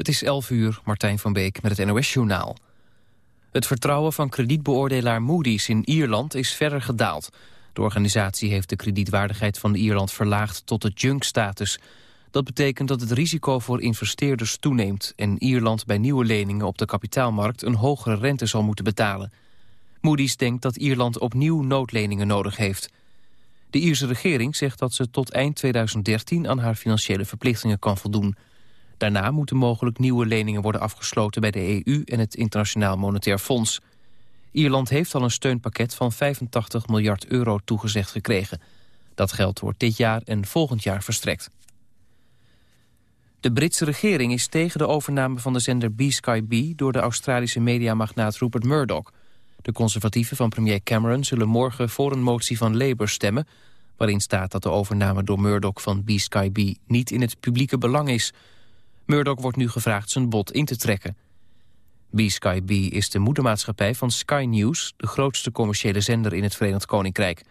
Het is 11 uur, Martijn van Beek met het NOS-journaal. Het vertrouwen van kredietbeoordelaar Moody's in Ierland is verder gedaald. De organisatie heeft de kredietwaardigheid van Ierland verlaagd tot de junk-status. Dat betekent dat het risico voor investeerders toeneemt... en Ierland bij nieuwe leningen op de kapitaalmarkt een hogere rente zal moeten betalen. Moody's denkt dat Ierland opnieuw noodleningen nodig heeft. De Ierse regering zegt dat ze tot eind 2013 aan haar financiële verplichtingen kan voldoen... Daarna moeten mogelijk nieuwe leningen worden afgesloten bij de EU en het Internationaal Monetair Fonds. Ierland heeft al een steunpakket van 85 miljard euro toegezegd gekregen. Dat geld wordt dit jaar en volgend jaar verstrekt. De Britse regering is tegen de overname van de zender B-Sky door de Australische mediamagnaat Rupert Murdoch. De conservatieven van premier Cameron zullen morgen voor een motie van Labour stemmen... waarin staat dat de overname door Murdoch van B-Sky niet in het publieke belang is... Murdoch wordt nu gevraagd zijn bod in te trekken. B-Sky is de moedermaatschappij van Sky News... de grootste commerciële zender in het Verenigd Koninkrijk.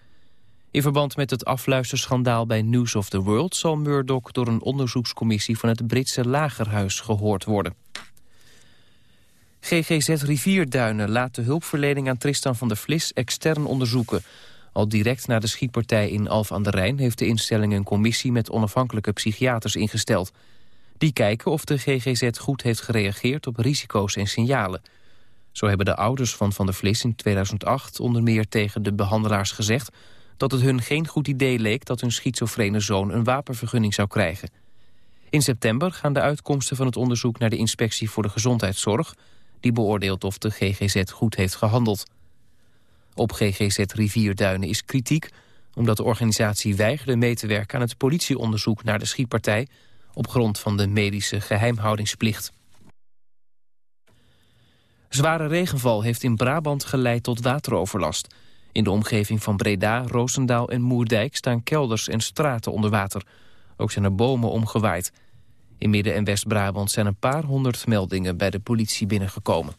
In verband met het afluisterschandaal bij News of the World... zal Murdoch door een onderzoekscommissie van het Britse Lagerhuis gehoord worden. GGZ Rivierduinen laat de hulpverlening aan Tristan van der Vlis extern onderzoeken. Al direct na de schietpartij in Alf aan de Rijn... heeft de instelling een commissie met onafhankelijke psychiaters ingesteld... Die kijken of de GGZ goed heeft gereageerd op risico's en signalen. Zo hebben de ouders van Van der Vlis in 2008 onder meer tegen de behandelaars gezegd... dat het hun geen goed idee leek dat hun schizofrene zoon een wapenvergunning zou krijgen. In september gaan de uitkomsten van het onderzoek naar de Inspectie voor de Gezondheidszorg... die beoordeelt of de GGZ goed heeft gehandeld. Op GGZ Rivierduinen is kritiek omdat de organisatie weigerde mee te werken aan het politieonderzoek naar de schietpartij op grond van de medische geheimhoudingsplicht. Zware regenval heeft in Brabant geleid tot wateroverlast. In de omgeving van Breda, Roosendaal en Moerdijk staan kelders en straten onder water. Ook zijn er bomen omgewaaid. In Midden- en West-Brabant zijn een paar honderd meldingen bij de politie binnengekomen.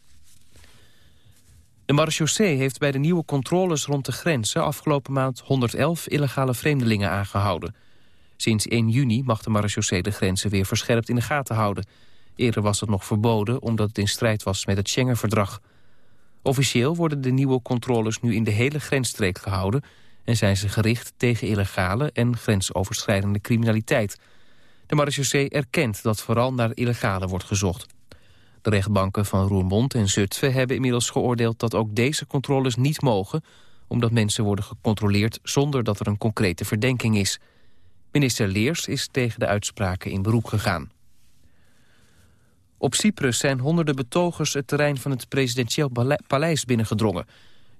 De marechaussee heeft bij de nieuwe controles rond de grenzen afgelopen maand 111 illegale vreemdelingen aangehouden. Sinds 1 juni mag de marechaussee de grenzen weer verscherpt in de gaten houden. Eerder was het nog verboden omdat het in strijd was met het Schengen-verdrag. Officieel worden de nieuwe controles nu in de hele grensstreek gehouden... en zijn ze gericht tegen illegale en grensoverschrijdende criminaliteit. De marechaussee erkent dat vooral naar illegale wordt gezocht. De rechtbanken van Roermond en Zutphen hebben inmiddels geoordeeld... dat ook deze controles niet mogen... omdat mensen worden gecontroleerd zonder dat er een concrete verdenking is... Minister Leers is tegen de uitspraken in beroep gegaan. Op Cyprus zijn honderden betogers het terrein van het presidentieel paleis binnengedrongen.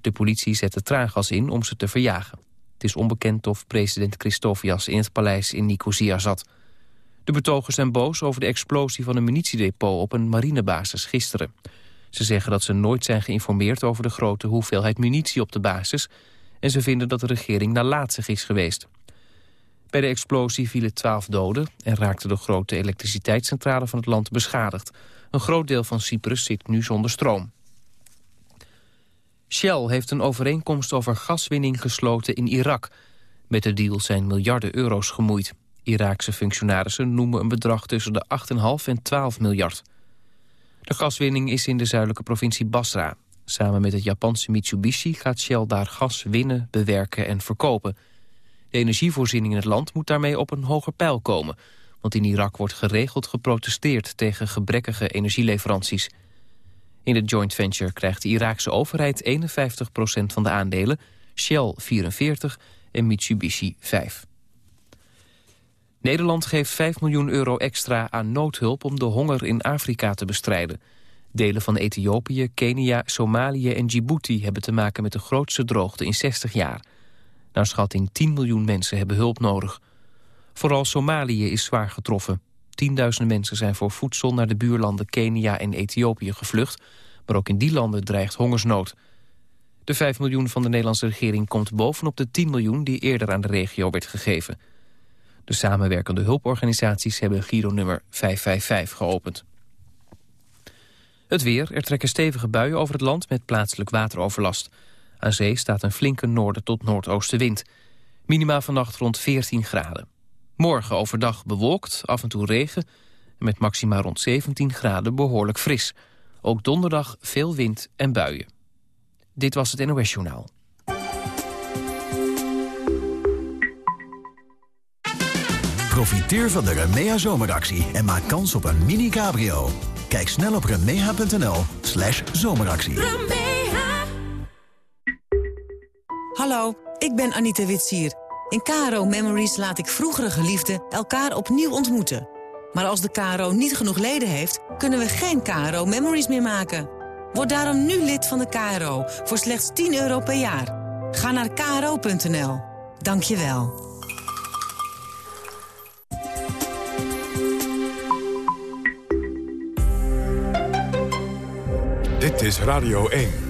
De politie zette traangas in om ze te verjagen. Het is onbekend of president Christofias in het paleis in Nicosia zat. De betogers zijn boos over de explosie van een munitiedepot op een marinebasis gisteren. Ze zeggen dat ze nooit zijn geïnformeerd over de grote hoeveelheid munitie op de basis... en ze vinden dat de regering nalatig is geweest. Bij de explosie vielen twaalf doden en raakte de grote elektriciteitscentrale van het land beschadigd. Een groot deel van Cyprus zit nu zonder stroom. Shell heeft een overeenkomst over gaswinning gesloten in Irak. Met de deal zijn miljarden euro's gemoeid. Iraakse functionarissen noemen een bedrag tussen de 8,5 en 12 miljard. De gaswinning is in de zuidelijke provincie Basra. Samen met het Japanse Mitsubishi gaat Shell daar gas winnen, bewerken en verkopen... De energievoorziening in het land moet daarmee op een hoger pijl komen. Want in Irak wordt geregeld geprotesteerd tegen gebrekkige energieleveranties. In de joint venture krijgt de Iraakse overheid 51% van de aandelen... Shell 44 en Mitsubishi 5. Nederland geeft 5 miljoen euro extra aan noodhulp om de honger in Afrika te bestrijden. Delen van Ethiopië, Kenia, Somalië en Djibouti hebben te maken met de grootste droogte in 60 jaar. Naar schatting 10 miljoen mensen hebben hulp nodig. Vooral Somalië is zwaar getroffen. Tienduizenden mensen zijn voor voedsel naar de buurlanden Kenia en Ethiopië gevlucht. Maar ook in die landen dreigt hongersnood. De 5 miljoen van de Nederlandse regering komt bovenop de 10 miljoen... die eerder aan de regio werd gegeven. De samenwerkende hulporganisaties hebben Giro-nummer 555 geopend. Het weer. Er trekken stevige buien over het land met plaatselijk wateroverlast. Aan zee staat een flinke noorden tot noordoostenwind. Minima vannacht rond 14 graden. Morgen overdag bewolkt, af en toe regen... Met maxima rond 17 graden behoorlijk fris. Ook donderdag veel wind en buien. Dit was het NOS Journaal. Profiteer van de Remea zomeractie en maak kans op een mini-cabrio. Kijk snel op remea.nl slash zomeractie. Hallo, ik ben Anita Witsier. In KRO Memories laat ik vroegere geliefden elkaar opnieuw ontmoeten. Maar als de KRO niet genoeg leden heeft, kunnen we geen KRO Memories meer maken. Word daarom nu lid van de KRO voor slechts 10 euro per jaar. Ga naar kro.nl. Dank je wel. Dit is Radio 1.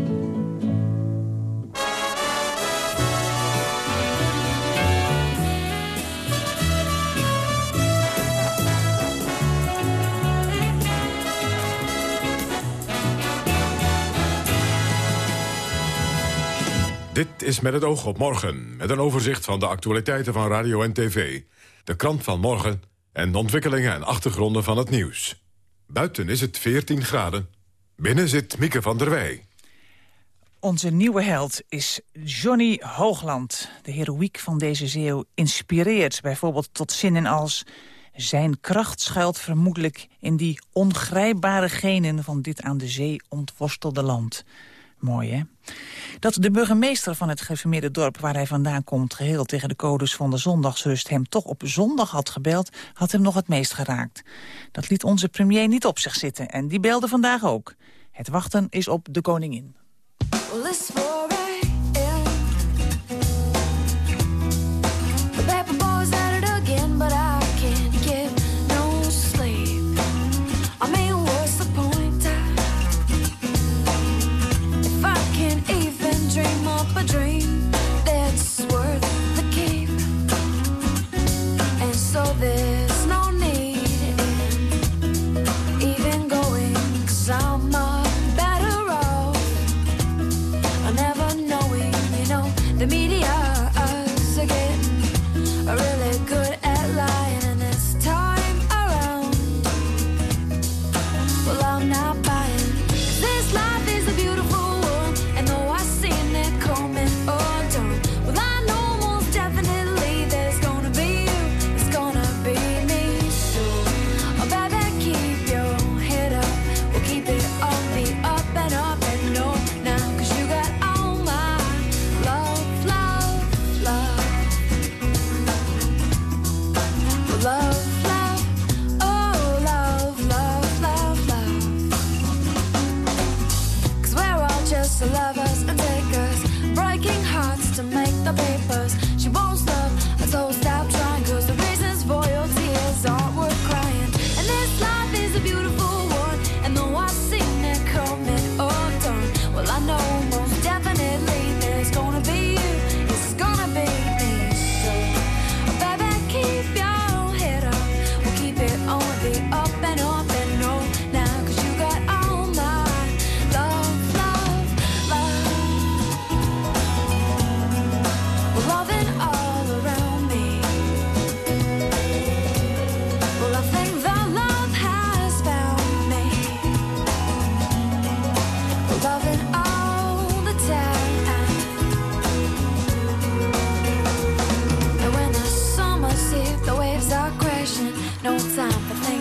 Dit is met het oog op morgen, met een overzicht van de actualiteiten van radio en tv. De krant van morgen en de ontwikkelingen en achtergronden van het nieuws. Buiten is het 14 graden. Binnen zit Mieke van der Wij. Onze nieuwe held is Johnny Hoogland. De heroïek van deze zeeuw inspireert bijvoorbeeld tot zinnen als... Zijn kracht schuilt vermoedelijk in die ongrijpbare genen... van dit aan de zee ontworstelde land. Mooi, hè? Dat de burgemeester van het gereformeerde dorp waar hij vandaan komt... geheel tegen de codes van de zondagsrust hem toch op zondag had gebeld... had hem nog het meest geraakt. Dat liet onze premier niet op zich zitten en die belde vandaag ook. Het wachten is op de koningin. but thank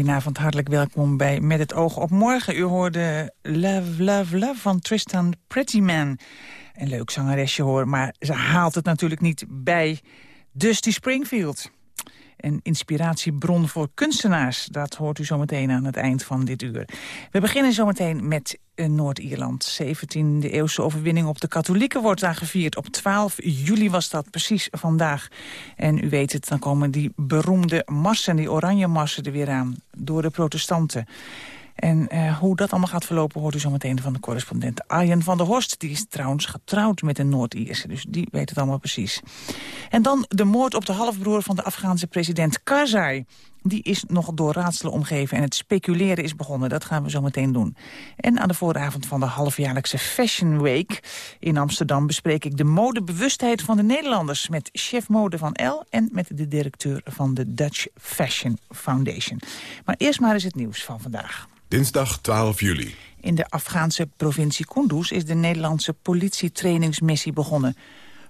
Goedenavond, hartelijk welkom bij Met het oog op morgen. U hoorde Love, Love, Love van Tristan Prettyman. Een leuk zangeresje hoor, maar ze haalt het natuurlijk niet bij Dusty Springfield. Een inspiratiebron voor kunstenaars. Dat hoort u zometeen aan het eind van dit uur. We beginnen zometeen met eh, Noord-Ierland. 17e eeuwse overwinning op de katholieken wordt daar gevierd. Op 12 juli was dat precies vandaag. En u weet het, dan komen die beroemde marsen, die oranje marsen er weer aan. Door de protestanten. En uh, hoe dat allemaal gaat verlopen hoort u zo meteen van de correspondent Arjen van der Horst. Die is trouwens getrouwd met een Noord-Ierse, dus die weet het allemaal precies. En dan de moord op de halfbroer van de Afghaanse president Karzai. Die is nog door raadselen omgeven en het speculeren is begonnen. Dat gaan we zo meteen doen. En aan de vooravond van de halfjaarlijkse Fashion Week in Amsterdam... bespreek ik de modebewustheid van de Nederlanders... met chef mode van L en met de directeur van de Dutch Fashion Foundation. Maar eerst maar eens het nieuws van vandaag. Dinsdag 12 juli. In de Afghaanse provincie Kunduz is de Nederlandse politietrainingsmissie begonnen.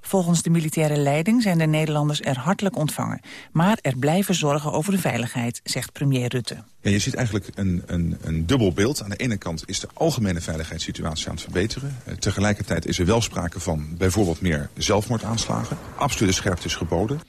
Volgens de militaire leiding zijn de Nederlanders er hartelijk ontvangen. Maar er blijven zorgen over de veiligheid, zegt premier Rutte. Ja, je ziet eigenlijk een, een, een dubbel beeld. Aan de ene kant is de algemene veiligheidssituatie aan het verbeteren. Eh, tegelijkertijd is er wel sprake van bijvoorbeeld meer zelfmoordaanslagen. Absolute scherpte is geboden.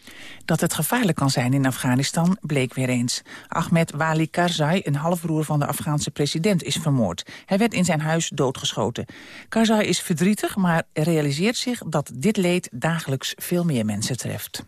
Dat het gevaarlijk kan zijn in Afghanistan bleek weer eens. Ahmed Wali Karzai, een halfbroer van de Afghaanse president, is vermoord. Hij werd in zijn huis doodgeschoten. Karzai is verdrietig, maar realiseert zich dat dit leed dagelijks veel meer mensen treft.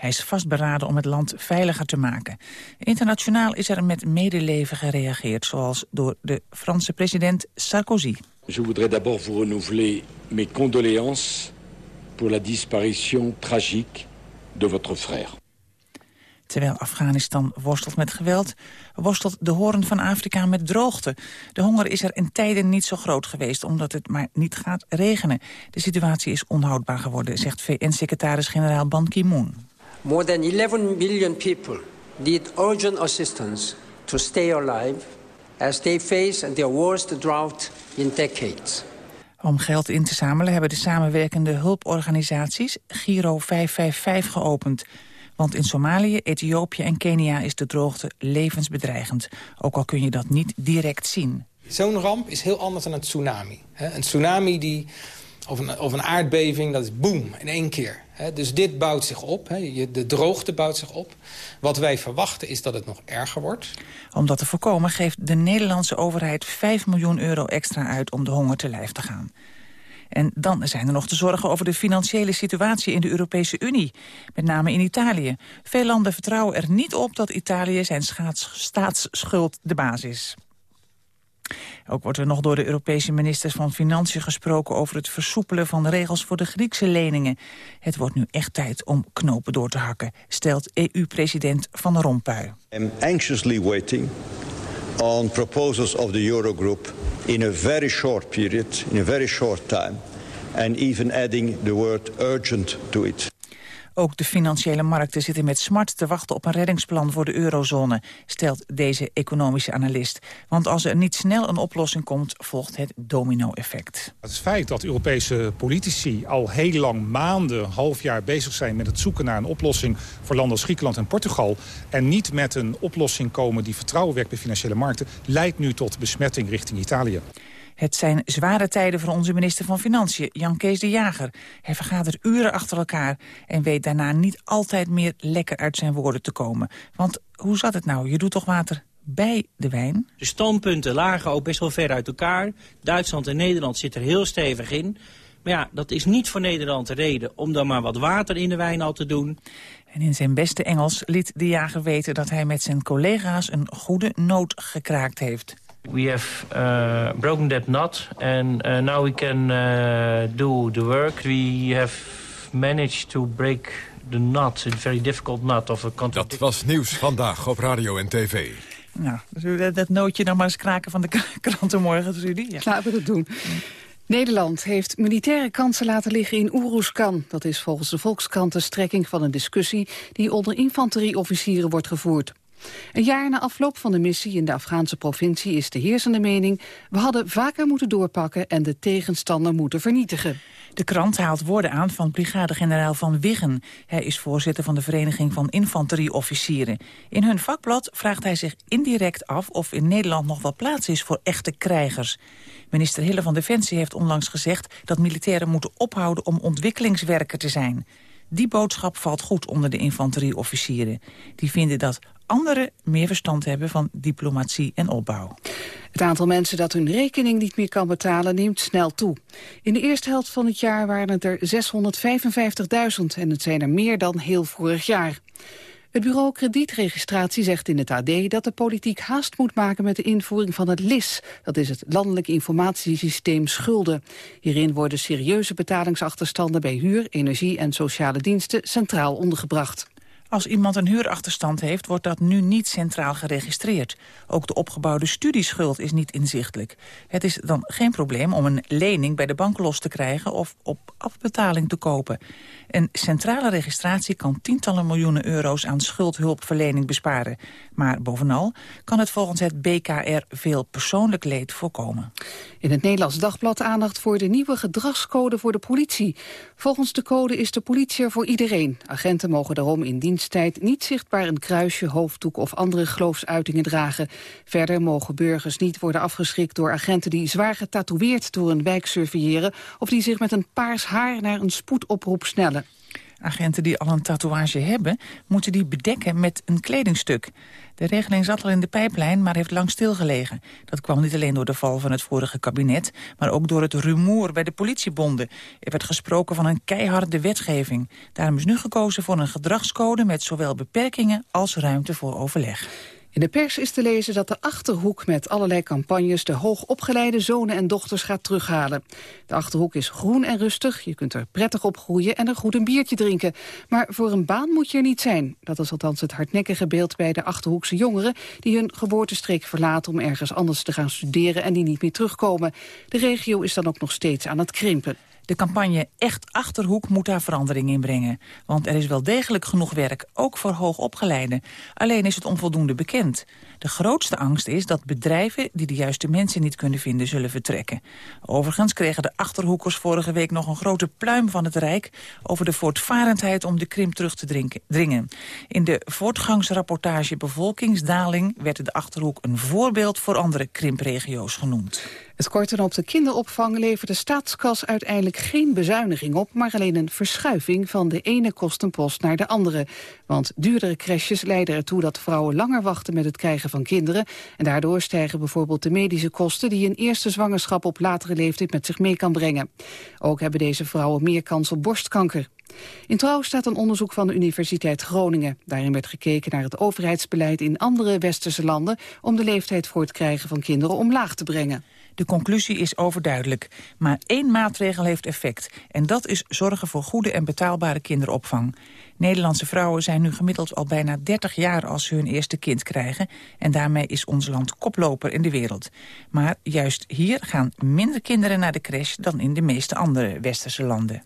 Hij is vastberaden om het land veiliger te maken. Internationaal is er met medeleven gereageerd, zoals door de Franse president Sarkozy. Je voudrais d'abord vous renouveler mes condoléances pour la disparition tragique de votre frère. Terwijl Afghanistan worstelt met geweld, worstelt de hoorn van Afrika met droogte. De honger is er in tijden niet zo groot geweest, omdat het maar niet gaat regenen. De situatie is onhoudbaar geworden, zegt VN-secretaris-generaal Ban Ki-moon. More than 11 million people need urgent assistance to stay alive as they face their worst drought in decades. Om geld in te zamelen hebben de samenwerkende hulporganisaties Giro 555 geopend. Want in Somalië, Ethiopië en Kenia is de droogte levensbedreigend. Ook al kun je dat niet direct zien. Zo'n ramp is heel anders dan een tsunami. Een tsunami die, of, een, of een aardbeving, dat is boom, in één keer. Dus dit bouwt zich op, de droogte bouwt zich op. Wat wij verwachten is dat het nog erger wordt. Om dat te voorkomen geeft de Nederlandse overheid 5 miljoen euro extra uit om de honger te lijf te gaan. En dan zijn er nog de zorgen over de financiële situatie in de Europese Unie. Met name in Italië. Veel landen vertrouwen er niet op dat Italië zijn staatsschuld de basis is. Ook wordt er nog door de Europese ministers van Financiën gesproken over het versoepelen van de regels voor de Griekse leningen. Het wordt nu echt tijd om knopen door te hakken, stelt EU-president Van Rompuy. I'm anxiously waiting on proposals of the Eurogroup in a very short period, in a very short time, and even adding the word urgent to it. Ook de financiële markten zitten met smart te wachten op een reddingsplan voor de eurozone, stelt deze economische analist. Want als er niet snel een oplossing komt, volgt het domino-effect. Het feit dat Europese politici al heel lang maanden, half jaar bezig zijn met het zoeken naar een oplossing voor landen als Griekenland en Portugal en niet met een oplossing komen die vertrouwen wekt bij financiële markten, leidt nu tot besmetting richting Italië. Het zijn zware tijden voor onze minister van Financiën, Jan Kees de Jager. Hij vergadert uren achter elkaar en weet daarna niet altijd meer lekker uit zijn woorden te komen. Want hoe zat het nou? Je doet toch water bij de wijn? De standpunten lagen ook best wel ver uit elkaar. Duitsland en Nederland zitten er heel stevig in. Maar ja, dat is niet voor Nederland de reden om dan maar wat water in de wijn al te doen. En in zijn beste Engels liet de jager weten dat hij met zijn collega's een goede noot gekraakt heeft. We have uh, broken that knot and uh, now we can uh, do the work. We have managed to break the knot, a very difficult knot of a Dat was nieuws vandaag op radio en tv. Nou, zullen we dat nootje nog maar eens kraken van de kranten morgen, Rudy? Ja. Laten we dat doen. Nederland heeft militaire kansen laten liggen in Oeroeskan. Dat is volgens de Volkskrant de strekking van een discussie... die onder infanterieofficieren wordt gevoerd. Een jaar na afloop van de missie in de Afghaanse provincie is de heersende mening... we hadden vaker moeten doorpakken en de tegenstander moeten vernietigen. De krant haalt woorden aan van brigadegeneraal Van Wiggen. Hij is voorzitter van de Vereniging van Infanterieofficieren. In hun vakblad vraagt hij zich indirect af of in Nederland nog wel plaats is voor echte krijgers. Minister Hille van Defensie heeft onlangs gezegd dat militairen moeten ophouden om ontwikkelingswerker te zijn. Die boodschap valt goed onder de infanterieofficieren. Die vinden dat anderen meer verstand hebben van diplomatie en opbouw. Het aantal mensen dat hun rekening niet meer kan betalen neemt snel toe. In de eerste helft van het jaar waren het er 655.000 en het zijn er meer dan heel vorig jaar. Het bureau kredietregistratie zegt in het AD dat de politiek haast moet maken met de invoering van het LIS. Dat is het Landelijk Informatiesysteem Schulden. Hierin worden serieuze betalingsachterstanden bij huur, energie en sociale diensten centraal ondergebracht. Als iemand een huurachterstand heeft, wordt dat nu niet centraal geregistreerd. Ook de opgebouwde studieschuld is niet inzichtelijk. Het is dan geen probleem om een lening bij de bank los te krijgen of op afbetaling te kopen. Een centrale registratie kan tientallen miljoenen euro's aan schuldhulpverlening besparen. Maar bovenal kan het volgens het BKR veel persoonlijk leed voorkomen. In het Nederlands Dagblad aandacht voor de nieuwe gedragscode voor de politie. Volgens de code is de politie er voor iedereen. Agenten mogen daarom in diensttijd niet zichtbaar een kruisje, hoofddoek of andere geloofsuitingen dragen. Verder mogen burgers niet worden afgeschrikt door agenten die zwaar getatoeëerd door een wijk surveilleren of die zich met een paars haar naar een spoedoproep snellen. Agenten die al een tatoeage hebben, moeten die bedekken met een kledingstuk. De regeling zat al in de pijplijn, maar heeft lang stilgelegen. Dat kwam niet alleen door de val van het vorige kabinet... maar ook door het rumoer bij de politiebonden. Er werd gesproken van een keiharde wetgeving. Daarom is nu gekozen voor een gedragscode... met zowel beperkingen als ruimte voor overleg. In de pers is te lezen dat de Achterhoek met allerlei campagnes... de hoogopgeleide zonen en dochters gaat terughalen. De Achterhoek is groen en rustig, je kunt er prettig op groeien... en er goed een biertje drinken. Maar voor een baan moet je er niet zijn. Dat is althans het hardnekkige beeld bij de Achterhoekse jongeren... die hun geboortestreek verlaten om ergens anders te gaan studeren... en die niet meer terugkomen. De regio is dan ook nog steeds aan het krimpen. De campagne Echt Achterhoek moet daar verandering in brengen. Want er is wel degelijk genoeg werk, ook voor hoogopgeleiden. Alleen is het onvoldoende bekend. De grootste angst is dat bedrijven die de juiste mensen niet kunnen vinden zullen vertrekken. Overigens kregen de Achterhoekers vorige week nog een grote pluim van het Rijk... over de voortvarendheid om de krimp terug te dringen. In de voortgangsrapportage Bevolkingsdaling werd de Achterhoek een voorbeeld voor andere krimpregio's genoemd. Het korten op de kinderopvang levert de staatskas uiteindelijk geen bezuiniging op, maar alleen een verschuiving van de ene kostenpost naar de andere. Want duurdere crèches leiden ertoe dat vrouwen langer wachten met het krijgen van kinderen. En daardoor stijgen bijvoorbeeld de medische kosten die een eerste zwangerschap op latere leeftijd met zich mee kan brengen. Ook hebben deze vrouwen meer kans op borstkanker. In Trouw staat een onderzoek van de Universiteit Groningen. Daarin werd gekeken naar het overheidsbeleid in andere westerse landen... om de leeftijd voor het krijgen van kinderen omlaag te brengen. De conclusie is overduidelijk. Maar één maatregel heeft effect. En dat is zorgen voor goede en betaalbare kinderopvang. Nederlandse vrouwen zijn nu gemiddeld al bijna 30 jaar als ze hun eerste kind krijgen. En daarmee is ons land koploper in de wereld. Maar juist hier gaan minder kinderen naar de crash dan in de meeste andere westerse landen.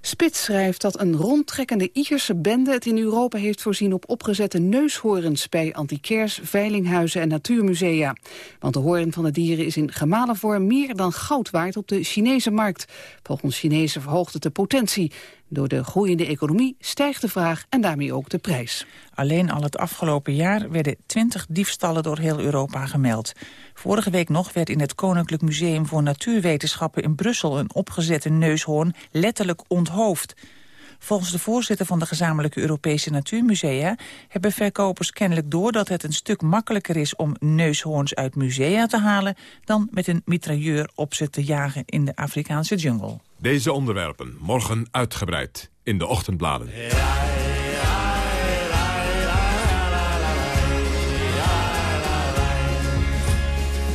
Spits schrijft dat een rondtrekkende Ierse bende het in Europa heeft voorzien op opgezette neushoorns bij antiquairs, veilinghuizen en natuurmusea. Want de hoorn van de dieren is in gemalen vorm meer dan goud waard op de Chinese markt. Volgens Chinezen verhoogt het de potentie. Door de groeiende economie stijgt de vraag en daarmee ook de prijs. Alleen al het afgelopen jaar werden 20 diefstallen door heel Europa gemeld. Vorige week nog werd in het Koninklijk Museum voor Natuurwetenschappen in Brussel een opgezette neushoorn letterlijk onthoofd. Volgens de voorzitter van de gezamenlijke Europese Natuurmusea... hebben verkopers kennelijk door dat het een stuk makkelijker is... om neushoorns uit musea te halen... dan met een mitrailleur op ze te jagen in de Afrikaanse jungle. Deze onderwerpen morgen uitgebreid in de ochtendbladen.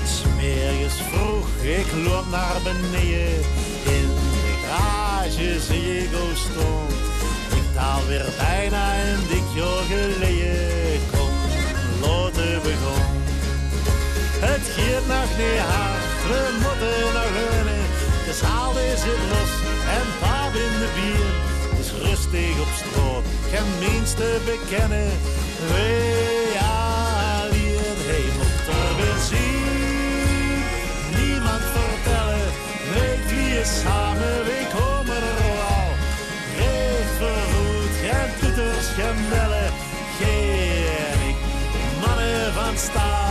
Smeerjes vroeg, ik loop naar beneden. In de garage zie ik stond. Ik taal weer bijna een dik jaar geleden. Kom, loten begon. Het gaat nog niet hard, we moeten nog runnen. De zaal is het los en paap in de bier. Dus rustig op stroot, geen minste bekennen. Wee, ja, zien. Niemand vertellen, weet wie je samen, we komen er al. Geef vergoed, geen toeters, geen geen ik. Mannen van staal,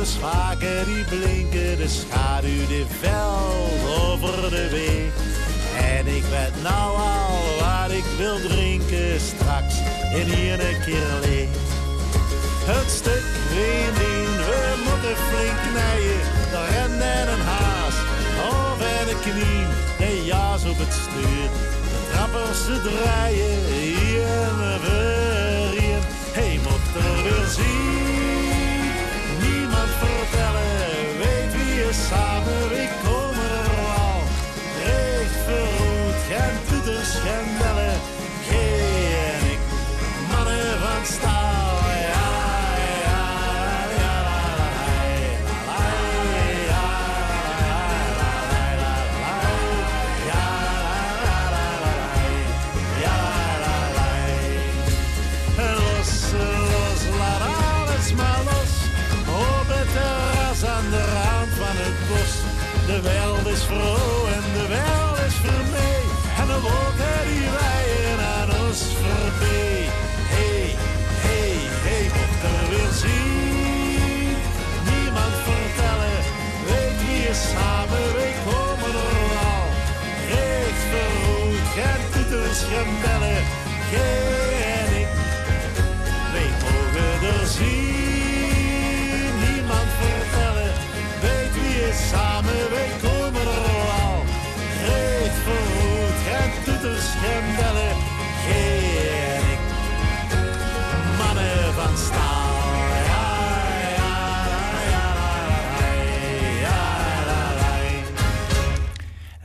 de schaken die blinken, de schaduw die veld over de weg. En ik weet nou al wat ik wil drinken straks in hier een keer leeg. Het stuk in we moeten flink knijden. De ren en een haas, en een knie. De jaas op het stuur, de trappers ze draaien. Hier en weer hier. Hey, mocht er weer zien. De wereld is vroeg en de wereld is vermee. En de wolken die wijden aan ons voorbij. Hey, hey, hey, mocht er weer zien. Niemand vertellen, weet wie je samen, we komen er al. Recht verroet, geen toeters, bellen, geen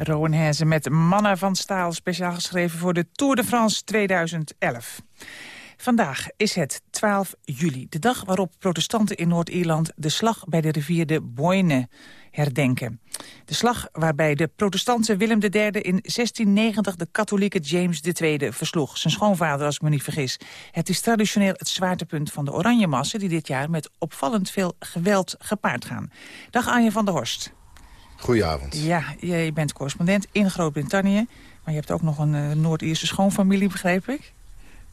Rowan Hezen met Mannen van Staal, speciaal geschreven voor de Tour de France 2011. Vandaag is het 12 juli, de dag waarop protestanten in Noord-Ierland de slag bij de rivier de Boyne herdenken. De slag waarbij de protestantse Willem III in 1690 de katholieke James II versloeg. Zijn schoonvader, als ik me niet vergis. Het is traditioneel het zwaartepunt van de Oranjemassen... die dit jaar met opvallend veel geweld gepaard gaan. Dag Anje van der Horst. Goedenavond. Ja, je bent correspondent in Groot-Brittannië. Maar je hebt ook nog een eh, Noord-Ierse schoonfamilie, begreep ik?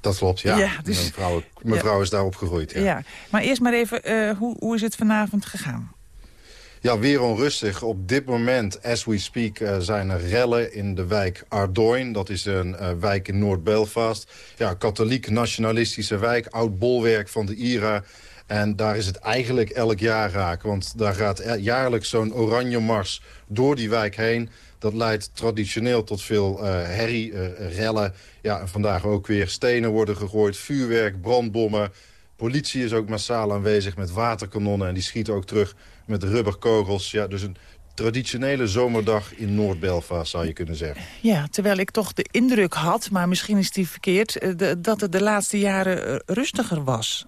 Dat klopt, ja. Ja, dus- mijn vrouw, mijn vrouw is daar opgegroeid, ja. Ja. Maar eerst maar even, eh, hoe, hoe is het vanavond gegaan? Ja, weer onrustig. Op dit moment, as we speak, eh, zijn er rellen in de wijk Ardoyne. Dat is een wijk in Noord-Belfast. Ja, katholiek-nationalistische wijk, oud bolwerk van de IRA. En daar is het eigenlijk elk jaar raak. Want daar gaat e- jaarlijks zo'n oranje mars door die wijk heen. Dat leidt traditioneel tot veel eh, herrie, eh, rellen. Ja, en vandaag ook weer stenen worden gegooid, vuurwerk, brandbommen. Politie is ook massaal aanwezig met waterkanonnen. En die schieten ook terug met rubberkogels. Ja, dus een traditionele zomerdag in Noord-Belfast, zou je kunnen zeggen. Ja, terwijl ik toch de indruk had, maar misschien is die verkeerd... eh, dat het de laatste jaren rustiger was.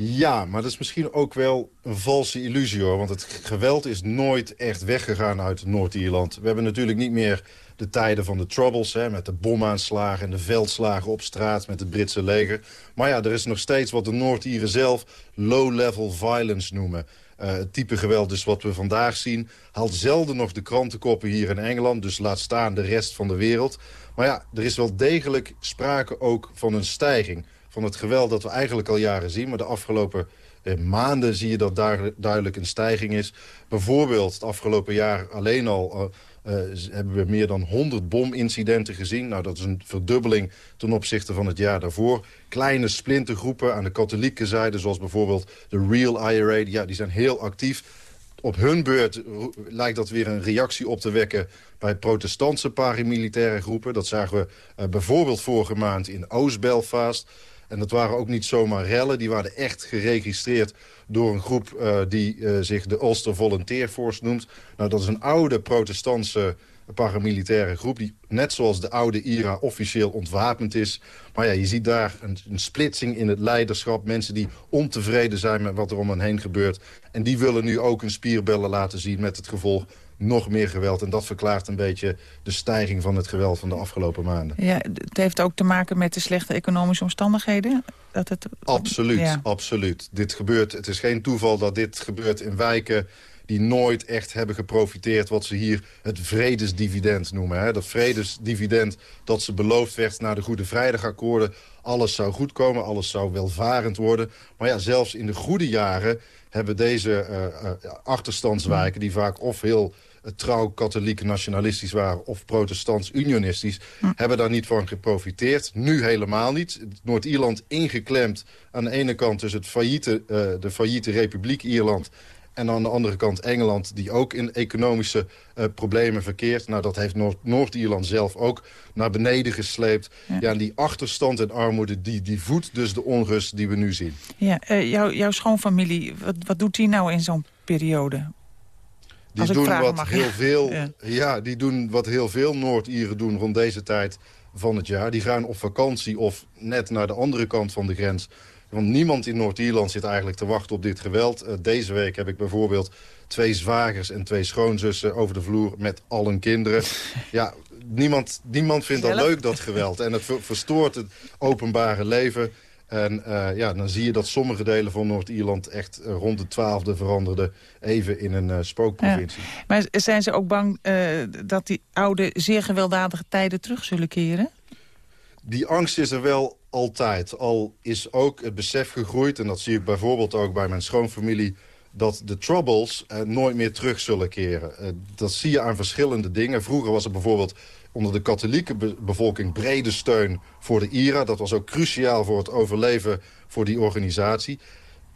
Ja, maar dat is misschien ook wel een valse illusie hoor. Want het geweld is nooit echt weggegaan uit Noord-Ierland. We hebben natuurlijk niet meer de tijden van de Troubles... Hè, met de bomaanslagen en de veldslagen op straat met het Britse leger. Maar ja, er is nog steeds wat de Noord-Ieren zelf low-level violence noemen. Eh, het type geweld dus wat we vandaag zien... haalt zelden nog de krantenkoppen hier in Engeland. Dus laat staan de rest van de wereld. Maar ja, er is wel degelijk sprake ook van een stijging van het geweld dat we eigenlijk al jaren zien. Maar de afgelopen eh, maanden zie je dat daar duidelijk een stijging is. Bijvoorbeeld het afgelopen jaar alleen al eh, eh, hebben we meer dan 100 bomincidenten gezien. Nou, dat is een verdubbeling ten opzichte van het jaar daarvoor. Kleine splintergroepen aan de katholieke zijde, zoals bijvoorbeeld de Real IRA... Ja, die zijn heel actief. Op hun beurt ro- lijkt dat weer een reactie op te wekken bij protestantse paramilitaire groepen. Dat zagen we eh, bijvoorbeeld vorige maand in Oost-Belfast. En dat waren ook niet zomaar rellen. Die waren echt geregistreerd door een groep eh, die eh, zich de Ulster Volunteer Force noemt. Nou, dat is een oude protestantse paramilitaire groep... die net zoals de oude IRA officieel ontwapend is. Maar ja, je ziet daar een, een splitsing in het leiderschap. Mensen die ontevreden zijn met wat er om hen heen gebeurt. En die willen nu ook een spierbellen laten zien met het gevolg nog meer geweld. En dat verklaart een beetje de stijging van het geweld van de afgelopen maanden. Ja, het heeft ook te maken met de slechte economische omstandigheden? Dat het... Absoluut, Ja. absoluut. Dit gebeurt, het is geen toeval dat dit gebeurt in wijken die nooit echt hebben geprofiteerd... wat ze hier het vredesdividend noemen. Hè? Dat vredesdividend dat ze beloofd werd na de Goede Vrijdagakkoorden. Alles zou goed komen, alles zou welvarend worden. Maar ja, zelfs in de goede jaren hebben deze eh, eh, achterstandswijken... die vaak of heel trouw katholiek nationalistisch waren... of protestants unionistisch, hebben daar niet van geprofiteerd. Nu helemaal niet. Noord-Ierland ingeklemd aan de ene kant... dus het failliete, eh, de failliete Republiek Ierland... En aan de andere kant Engeland, die ook in economische eh, problemen verkeert. Nou, dat heeft Noord- Noord-Ierland zelf ook naar beneden gesleept. Ja. en die achterstand en armoede, die, die voedt dus de onrust die we nu zien. Ja, eh, jouw, jouw schoonfamilie, wat, wat doet die nou in zo'n periode? Die Als doen wat mag, heel ja. veel. Ja. Ja. die doen wat heel veel Noord-Ieren doen rond deze tijd van het jaar. Die gaan op vakantie of net naar de andere kant van de grens. Want niemand in Noord-Ierland zit eigenlijk te wachten op dit geweld. Eh, deze week heb ik bijvoorbeeld twee zwagers en twee schoonzussen over de vloer met al hun kinderen. Ja, niemand, niemand vindt dat leuk, dat geweld. En het ver- verstoort het openbare leven. En eh, ja, dan zie je dat sommige delen van Noord-Ierland echt eh, rond de twaalfde veranderden even in een eh, spookprovincie. Maar zijn ze ook bang dat die oude, zeer gewelddadige tijden terug zullen keren? Die angst is er wel altijd. Al is ook het besef gegroeid, en dat zie ik bijvoorbeeld ook bij mijn schoonfamilie... dat de troubles eh, nooit meer terug zullen keren. Eh, dat zie je aan verschillende dingen. Vroeger was er bijvoorbeeld onder de katholieke be- bevolking brede steun voor de IRA. Dat was ook cruciaal voor het overleven voor die organisatie.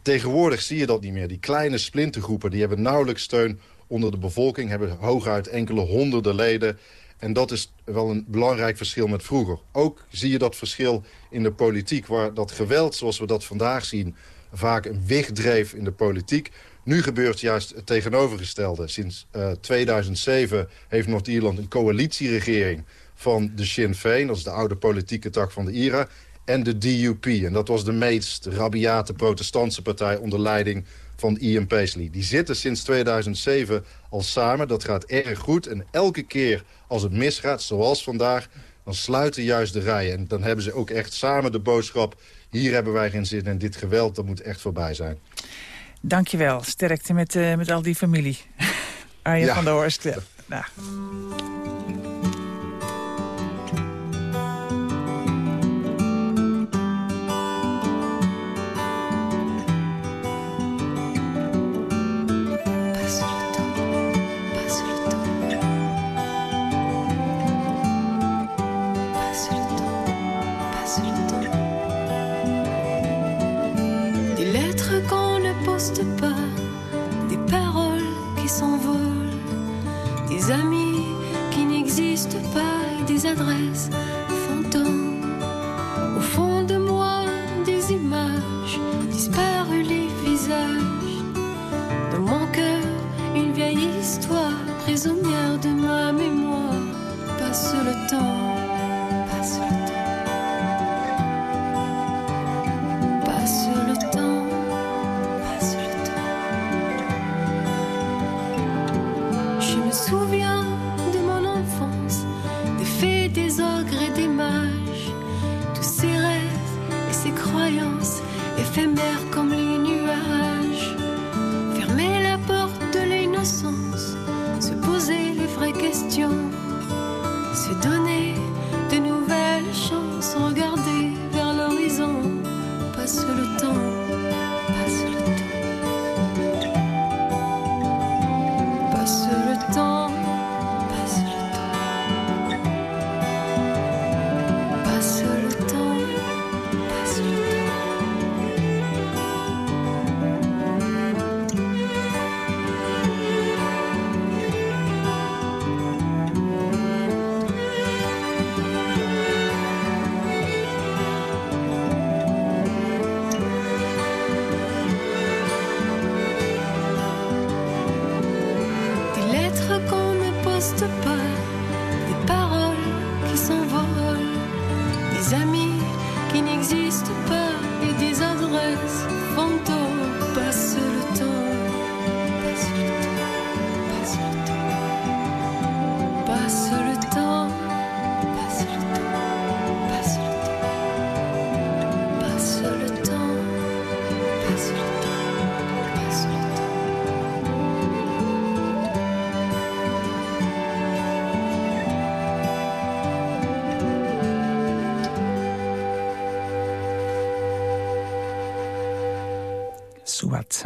Tegenwoordig zie je dat niet meer. Die kleine splintergroepen die hebben nauwelijks steun onder de bevolking... hebben hooguit enkele honderden leden... En dat is wel een belangrijk verschil met vroeger. Ook zie je dat verschil in de politiek... waar dat geweld, zoals we dat vandaag zien... vaak een wicht dreef in de politiek. Nu gebeurt juist het tegenovergestelde. Sinds eh, 2007 heeft Noord-Ierland een coalitieregering... van de Sinn Féin, dat is de oude politieke tak van de IRA... en de DUP. En dat was de meest rabiate protestantse partij... onder leiding van Ian Paisley. Die zitten sinds 2007 al samen. Dat gaat erg goed. En elke keer als het misgaat, zoals vandaag... dan sluiten juist de rijen. En dan hebben ze ook echt samen de boodschap... hier hebben wij geen zin in dit geweld, dat moet echt voorbij zijn. Dankjewel. Sterkte met, eh, met al die familie. Arjen Ja. van der Horst. Ja. Nou.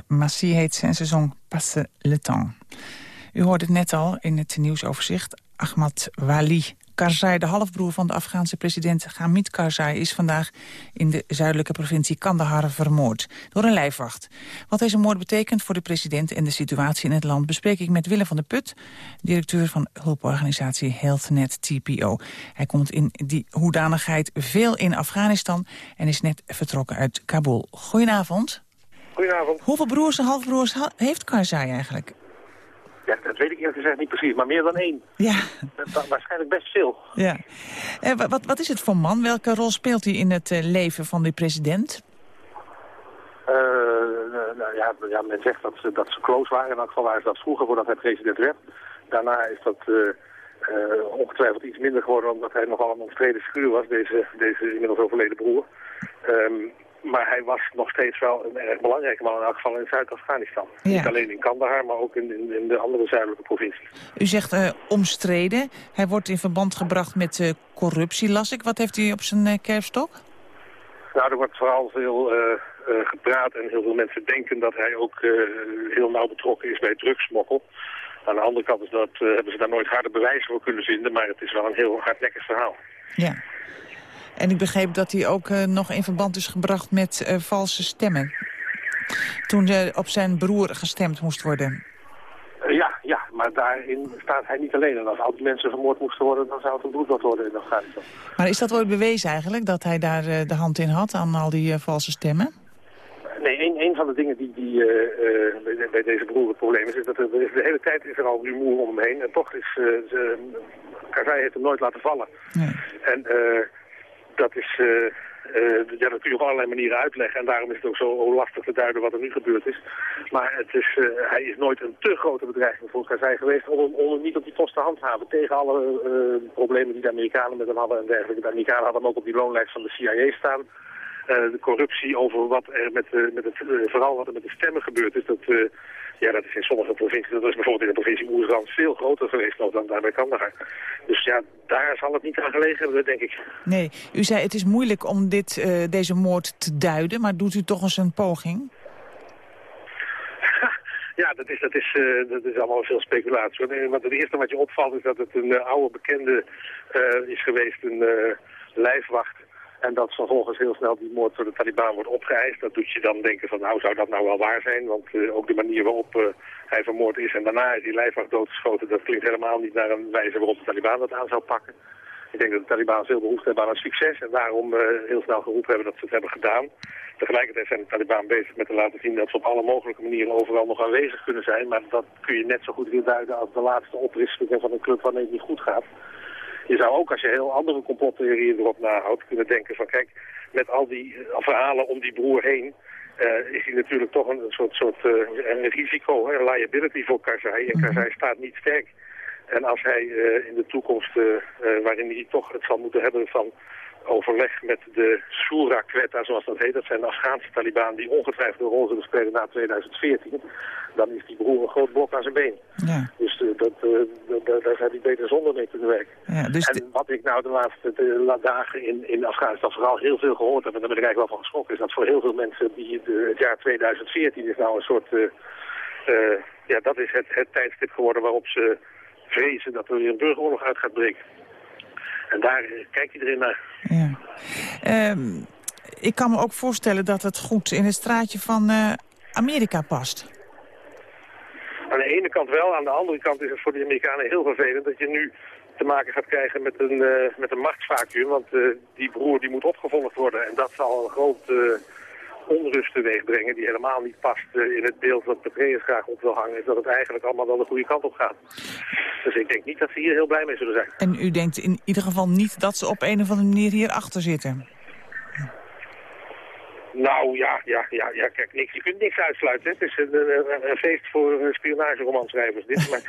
Massie heet zijn seizoen Passe le temps. U hoorde het net al in het nieuwsoverzicht. Ahmad Wali Karzai, de halfbroer van de Afghaanse president Hamid Karzai... is vandaag in de zuidelijke provincie Kandahar vermoord door een lijfwacht. Wat deze moord betekent voor de president en de situatie in het land... bespreek ik met Willem van der Put, directeur van hulporganisatie HealthNet TPO. Hij komt in die hoedanigheid veel in Afghanistan en is net vertrokken uit Kabul. Goedenavond. Goedenavond. Hoeveel broers en halfbroers ha- heeft Karzai eigenlijk? Ja, dat weet ik eerlijk gezegd niet precies, maar meer dan één. Ja. Dat- waarschijnlijk best veel. Ja. Eh, wa- wat, wat is het voor man? Welke rol speelt hij in het eh, leven van de president? Eh, nou ja, ja, men zegt dat ze, dat ze close waren. In elk geval waren ze dat vroeger voordat hij president werd. Daarna is dat ongetwijfeld iets minder geworden omdat hij nogal een omstreden figuur was, deze, deze inmiddels overleden broer. Ehm, maar hij was nog steeds wel een erg belangrijke man, in elk geval in Zuid-Afghanistan. Ja. Niet alleen in Kandahar, maar ook in, in, in de andere zuidelijke provincies. U zegt eh, omstreden. Hij wordt in verband gebracht met eh, corruptie, las ik. Wat heeft hij op zijn eh, kerfstok? Nou, er wordt vooral veel gepraat en heel veel mensen denken dat hij ook heel nauw betrokken is bij drugsmokkel. Aan de andere kant is dat, hebben ze daar nooit harde bewijzen voor kunnen vinden, maar het is wel een heel hardnekkig verhaal. Ja. En ik begreep dat hij ook eh, nog in verband is gebracht met eh, valse stemmen. Toen op zijn broer gestemd moest worden. Eh, ja, ja, maar daarin staat hij niet alleen. En als al die mensen vermoord moesten worden, dan zou het een bloedbad worden in Afghanistan. Maar is dat ooit bewezen eigenlijk, dat hij daar de hand in had aan al die valse stemmen? Nee, een, een van de dingen die, die bij, deze broer het probleem is, is dat er, de hele tijd is er al rumoer om hem heen. En toch is, ze, Karzai heeft hem nooit laten vallen. En dat is, eh, ja, dat kun je op allerlei manieren uitleggen. En daarom is het ook zo lastig te duiden wat er nu gebeurd is. Maar het is, eh, hij is nooit een te grote bedreiging voor Karzai geweest om, om niet op die post te handhaven. Tegen alle problemen die de Amerikanen met hem hadden en dergelijke. De Amerikanen hadden hem ook op die loonlijst van de CIA staan. Eh, de corruptie over wat er met, eh, met het, eh, vooral wat er met de stemmen gebeurd is, dat, ja, dat is in sommige provincies, dat is bijvoorbeeld in de provincie Oersland veel groter geweest nog dan daar bij Kandahar. Dus ja, daar zal het niet aan gelegen hebben, denk ik. Nee, u zei het is moeilijk om dit, deze moord te duiden, maar doet u toch eens een poging? Ja, dat is, dat is, dat is allemaal veel speculatie. hoor. Want het eerste wat je opvalt is dat het een oude bekende is geweest, een lijfwacht. En dat vervolgens heel snel die moord door de Taliban wordt opgeëist. Dat doet je dan denken van, nou zou dat nou wel waar zijn? Want eh, ook de manier waarop eh, hij vermoord is en daarna is die lijfwacht doodgeschoten... dat klinkt helemaal niet naar een wijze waarop de Taliban dat aan zou pakken. Ik denk dat de Taliban veel behoefte hebben aan een succes en daarom eh, heel snel geroepen hebben dat ze het hebben gedaan. Tegelijkertijd zijn de Taliban bezig met te laten zien dat ze op alle mogelijke manieren overal nog aanwezig kunnen zijn. Maar dat kun je net zo goed weer duiden als de laatste oprispingen van een club wanneer het niet goed gaat. Je zou ook, als je heel andere complottheorieën erop nahoudt, kunnen denken van kijk, met al die eh, verhalen om die broer heen, eh, is hij natuurlijk toch een, soort, soort eh, een risico, een liability voor Karzai. En Karzai staat niet sterk. En als hij in de toekomst, waarin hij toch het zal moeten hebben van overleg met de Shura-Quetta, zoals dat heet, dat zijn de Afghaanse Taliban die ongetwijfeld een rol zullen spelen na 2014, dan is die broer een groot blok aan zijn been. Ja. Dus eh, dat, eh, dat- daar zou hij beter zonder mee kunnen werken. Ja, dus en wat ik nou de laatste de dagen in, in Afghanistan vooral heel veel gehoord heb, en daar ben ik eigenlijk wel van geschrokken, is dat voor heel veel mensen die het, het jaar 2014 is nou een soort, eh, ja dat is het, het tijdstip geworden waarop ze vrezen dat er weer een burgeroorlog uit gaat breken. En daar eh, kijkt iedereen naar. Ehm, ik kan me ook voorstellen dat het goed in het straatje van eh, Amerika past. Aan de ene kant wel, aan de andere kant is het voor de Amerikanen heel vervelend dat je nu te maken gaat krijgen met een, eh, met een machtsvacuum. Want die broer die moet opgevolgd worden en dat zal een groot onrust teweeg brengen die helemaal niet past eh, in het beeld wat Petraeus graag op wil hangen. Is dat het eigenlijk allemaal wel de goede kant op gaat. Dus ik denk niet dat ze hier heel blij mee zullen zijn. En u denkt in ieder geval niet dat ze op een of andere manier hier achter zitten. Nou ja, ja, ja, ja, kijk, niks, je kunt niks uitsluiten. Het is een, een, een feest voor eh, spionageromanschrijvers dit. Maar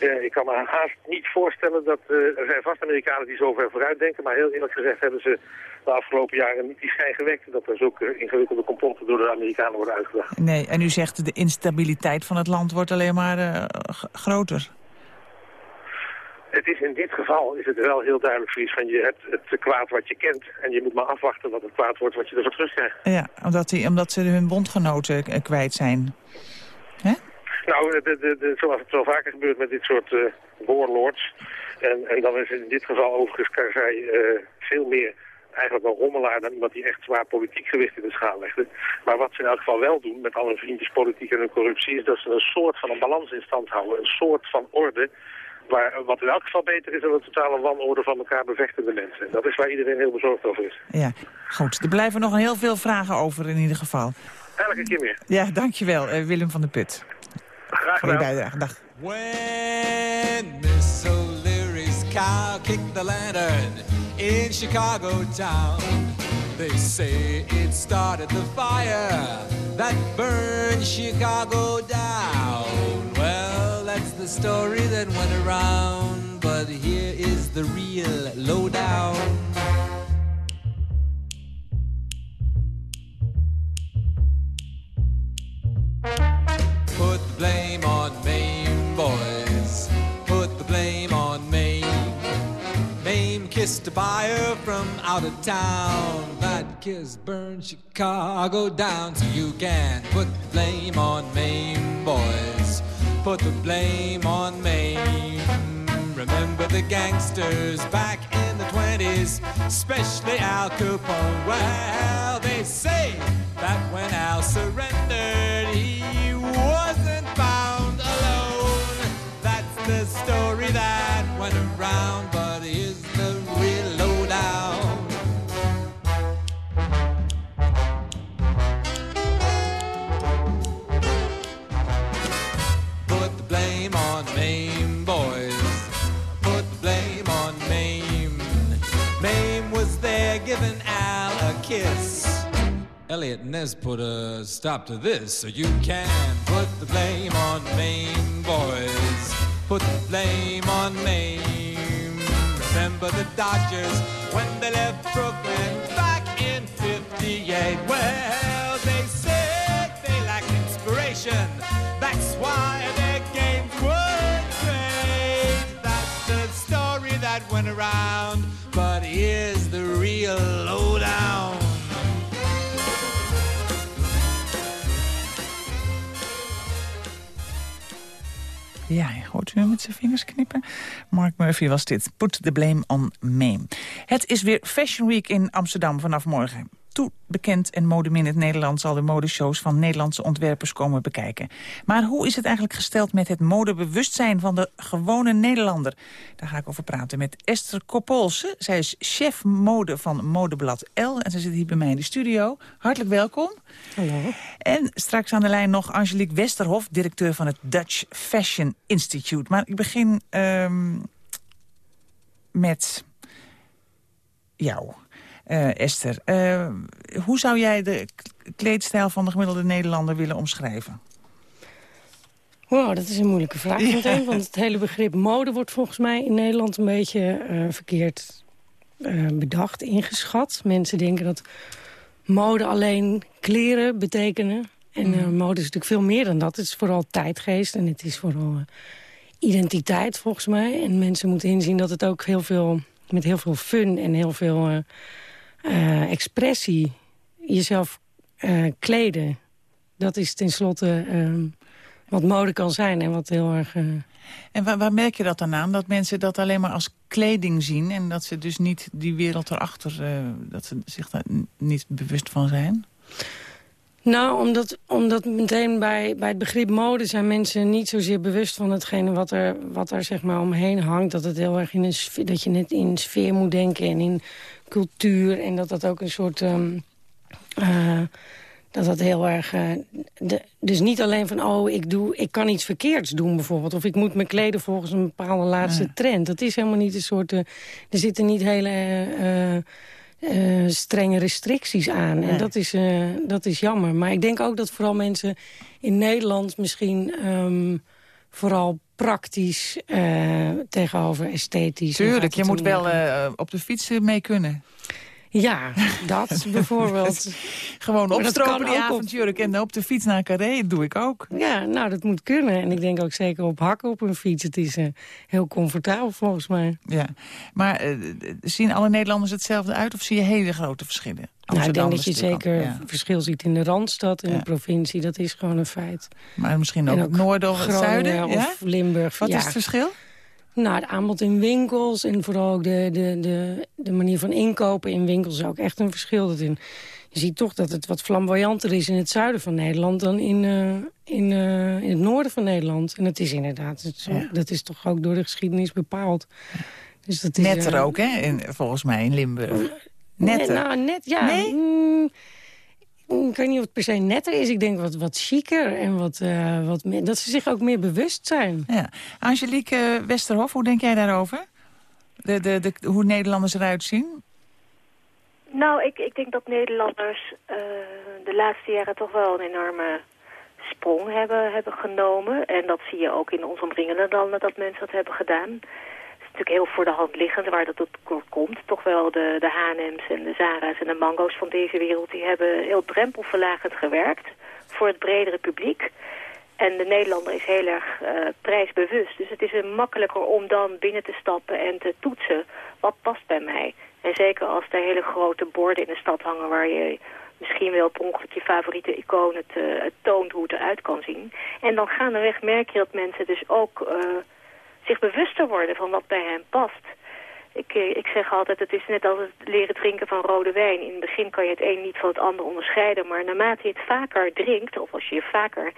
eh, ik kan me haast niet voorstellen dat... eh, er zijn vast Amerikanen die zo ver vooruit denken. Maar heel eerlijk gezegd hebben ze de afgelopen jaren niet die schijn gewekt... dat er zulke ingewikkelde complotten door de Amerikanen worden uitgedacht. Nee, en u zegt de instabiliteit van het land wordt alleen maar groter. Het is in dit geval is het wel heel duidelijk zoiets van je hebt het kwaad wat je kent en je moet maar afwachten wat het kwaad wordt wat je ervoor terugkrijgt. Ja, omdat, die, omdat ze hun bondgenoten eh, kwijt zijn. Hè? Nou, de, de, de, zoals het wel vaker gebeurt met dit soort uh, warlords. En, en dan is in dit geval overigens Karzai uh, veel meer eigenlijk wel rommelaar dan iemand die echt zwaar politiek gewicht in de schaal legde. Maar wat ze in elk geval wel doen met al hun vriendjes politiek en hun corruptie... is dat ze een soort van een balans in stand houden. Een soort van orde waar, wat in elk geval beter is dan een totale wanorde van elkaar bevechtende mensen. En dat is waar iedereen heel bezorgd over is. Ja, goed. Er blijven nog heel veel vragen over in ieder geval. Elke keer meer. Ja, dankjewel uh, Willem van der Put. Graag gedaan. Voor je bijdrage. Dag. When Miss O'Leary's cow kicked the lantern in Chicago town They say it started the fire that burned Chicago down that's the story that went around But here is the real lowdown Put the blame on Maine, boys. Put the blame on Maine. Maine kissed a buyer from out of town. That kiss burned Chicago down. So you can put the blame on Maine, boys. Put the blame on Maine. Remember the gangsters back in the 20s, especially Al Capone. Well, they say that when Al surrendered, he wasn't found alone. That's the story that went around, Elliot Ness put a stop to this, so you can put the blame on Maine, boys. Put the blame on Maine. Remember the Dodgers when they left Brooklyn back in 58? Well, they said they lacked inspiration. That's why their games were great. That's the story that went around. But here's the real Ja, hoort u hem met zijn vingers knippen. Mark Murphy was dit. Put the blame on me. Het is weer Fashion Week in Amsterdam vanaf morgen. Toe bekend en modemin het Nederland zal de modeshows van Nederlandse ontwerpers komen bekijken. Maar hoe is het eigenlijk gesteld met het modebewustzijn van de gewone Nederlander? Daar ga ik over praten met Esther Koppolse. Zij is chef mode van Modeblad L en ze zit hier bij mij in de studio. Hartelijk welkom. Hallo. En straks aan de lijn nog Angelique Westerhof, directeur van het Dutch Fashion Institute. Maar ik begin um, met jou. Uh, Esther, uh, hoe zou jij de kleedstijl van de gemiddelde Nederlander willen omschrijven? Wow, dat is een moeilijke vraag ja. meteen. Want het hele begrip mode wordt volgens mij in Nederland een beetje uh, verkeerd bedacht, ingeschat. Mensen denken dat mode alleen kleren betekenen. En mm. mode is natuurlijk veel meer dan dat. Het is vooral tijdgeest en het is vooral identiteit volgens mij. En mensen moeten inzien dat het ook heel veel, met heel veel fun en heel veel uh, expressie, jezelf uh, kleden. Dat is tenslotte uh, wat mode kan zijn en wat heel erg... En waar, waar, merk je dat dan aan? Dat mensen dat alleen maar als kleding zien... en dat ze dus niet die wereld erachter, dat ze zich daar niet bewust van zijn? Nou, omdat, omdat meteen bij, bij het begrip mode zijn mensen niet zozeer bewust van hetgene wat er, wat er zeg maar omheen hangt. Dat het heel erg in een sfeer, dat je net in sfeer moet denken en in cultuur. En dat dat ook een soort... Um, uh, dat dat heel erg... Uh, de, dus niet alleen van, oh, ik, doe, ik kan iets verkeerds doen bijvoorbeeld. Of ik moet me kleden volgens een bepaalde laatste ja. trend. Dat is helemaal niet een soort... Uh, er zitten niet hele... Uh, strenge restricties aan. Nee. En dat is, uh, dat is jammer. Maar ik denk ook dat vooral mensen in Nederland misschien um, vooral praktisch uh, tegenover esthetisch. Tuurlijk, je moet wel op de fiets mee kunnen. Ja, dat bijvoorbeeld. Gewoon opstropen die avondjurk en op de fiets naar Carré. Dat doe ik ook. Ja, nou, dat moet kunnen. En ik denk ook zeker op hakken op een fiets. Het is eh, heel comfortabel volgens mij. Ja, maar eh, zien alle Nederlanders hetzelfde uit of zie je hele grote verschillen? Nou, ik denk dat je zeker ook, verschil ziet in de Randstad, in de provincie. Dat is gewoon een feit. Maar misschien ook, het noorden of Groningen zuiden? Ja? Of Limburg. Wat is het verschil? Nou, het aanbod in winkels en vooral ook de, de, de, de manier van inkopen in winkels is ook echt een verschil. Dat in, je ziet toch dat het wat flamboyanter is in het zuiden van Nederland dan in, eh, in, eh, in het noorden van Nederland. En dat is inderdaad, het is, dat is toch ook door de geschiedenis bepaald. Dus dat is, Netter eh, ook, hè? In, volgens mij in Limburg. Net, Netter. nou, net, ja. Nee? Mm, ik weet niet of het per se netter is. Ik denk wat, wat chiquer en wat, eh, wat meer, dat ze zich ook meer bewust zijn. Ja. Angelique Westerhof, hoe denk jij daarover? De, de, de, hoe Nederlanders eruit zien? Nou, ik, ik denk dat Nederlanders eh, de laatste jaren toch wel een enorme sprong hebben, hebben genomen. En dat zie je ook in onze omringende landen dat mensen dat hebben gedaan. Natuurlijk heel voor de hand liggend waar dat door komt. Toch wel de, de H&M's en de Zara's en de Mango's van deze wereld... die hebben heel drempelverlagend gewerkt voor het bredere publiek. En de Nederlander is heel erg eh, prijsbewust. Dus het is makkelijker om dan binnen te stappen en te toetsen wat past bij mij. En zeker als er hele grote borden in de stad hangen waar je misschien wel per ongeluk je favoriete icoon het, eh, het toont hoe het eruit kan zien. En dan gaandeweg merk je dat mensen dus ook eh, zich bewuster worden van wat bij hen past. Ik, eh, ik zeg altijd, het is net als het leren drinken van rode wijn. In het begin kan je het een niet van het ander onderscheiden, maar naarmate je het vaker drinkt, of als je je vaker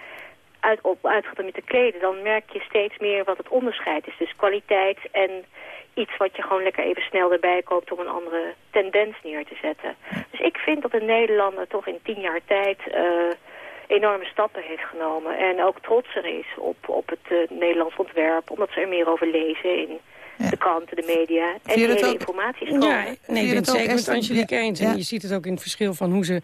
uit, op uitgaat om je te kleden, dan merk je steeds meer wat het onderscheid is. Dus kwaliteit en iets wat je gewoon lekker even snel erbij koopt om een andere tendens neer te zetten. Dus ik vind dat de Nederlander toch in tien jaar tijd eh, enorme stappen heeft genomen. En ook trotser is op, op het eh, Nederlands ontwerp, omdat ze er meer over lezen in de kranten, de media en de hele informatiestroom. Ja, nee, ik ben het zeker met Angelique eens. En je ziet het ook in het verschil van hoe ze...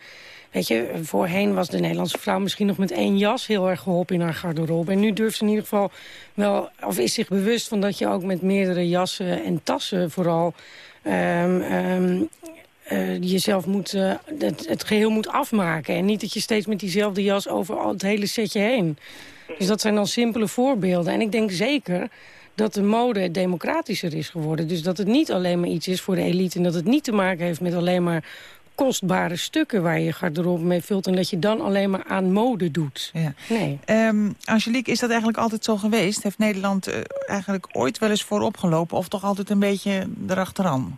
Weet je, voorheen was de Nederlandse vrouw misschien nog met één jas heel erg geholpen in haar garderobe. En nu durft ze in ieder geval wel, of is zich bewust van dat je ook met meerdere jassen en tassen vooral... ehm, ehm, eh, jezelf moet, eh, het, het geheel moet afmaken. En niet dat je steeds met diezelfde jas over al het hele setje heen. Dus dat zijn dan simpele voorbeelden. En ik denk zeker dat de mode democratischer is geworden. Dus dat het niet alleen maar iets is voor de elite... en dat het niet te maken heeft met alleen maar kostbare stukken... waar je je garderobe mee vult... en dat je dan alleen maar aan mode doet. Ja. Nee. Ehm, Angelique, is dat eigenlijk altijd zo geweest? Heeft Nederland eh, eigenlijk ooit wel eens voorop gelopen... of toch altijd een beetje erachteraan?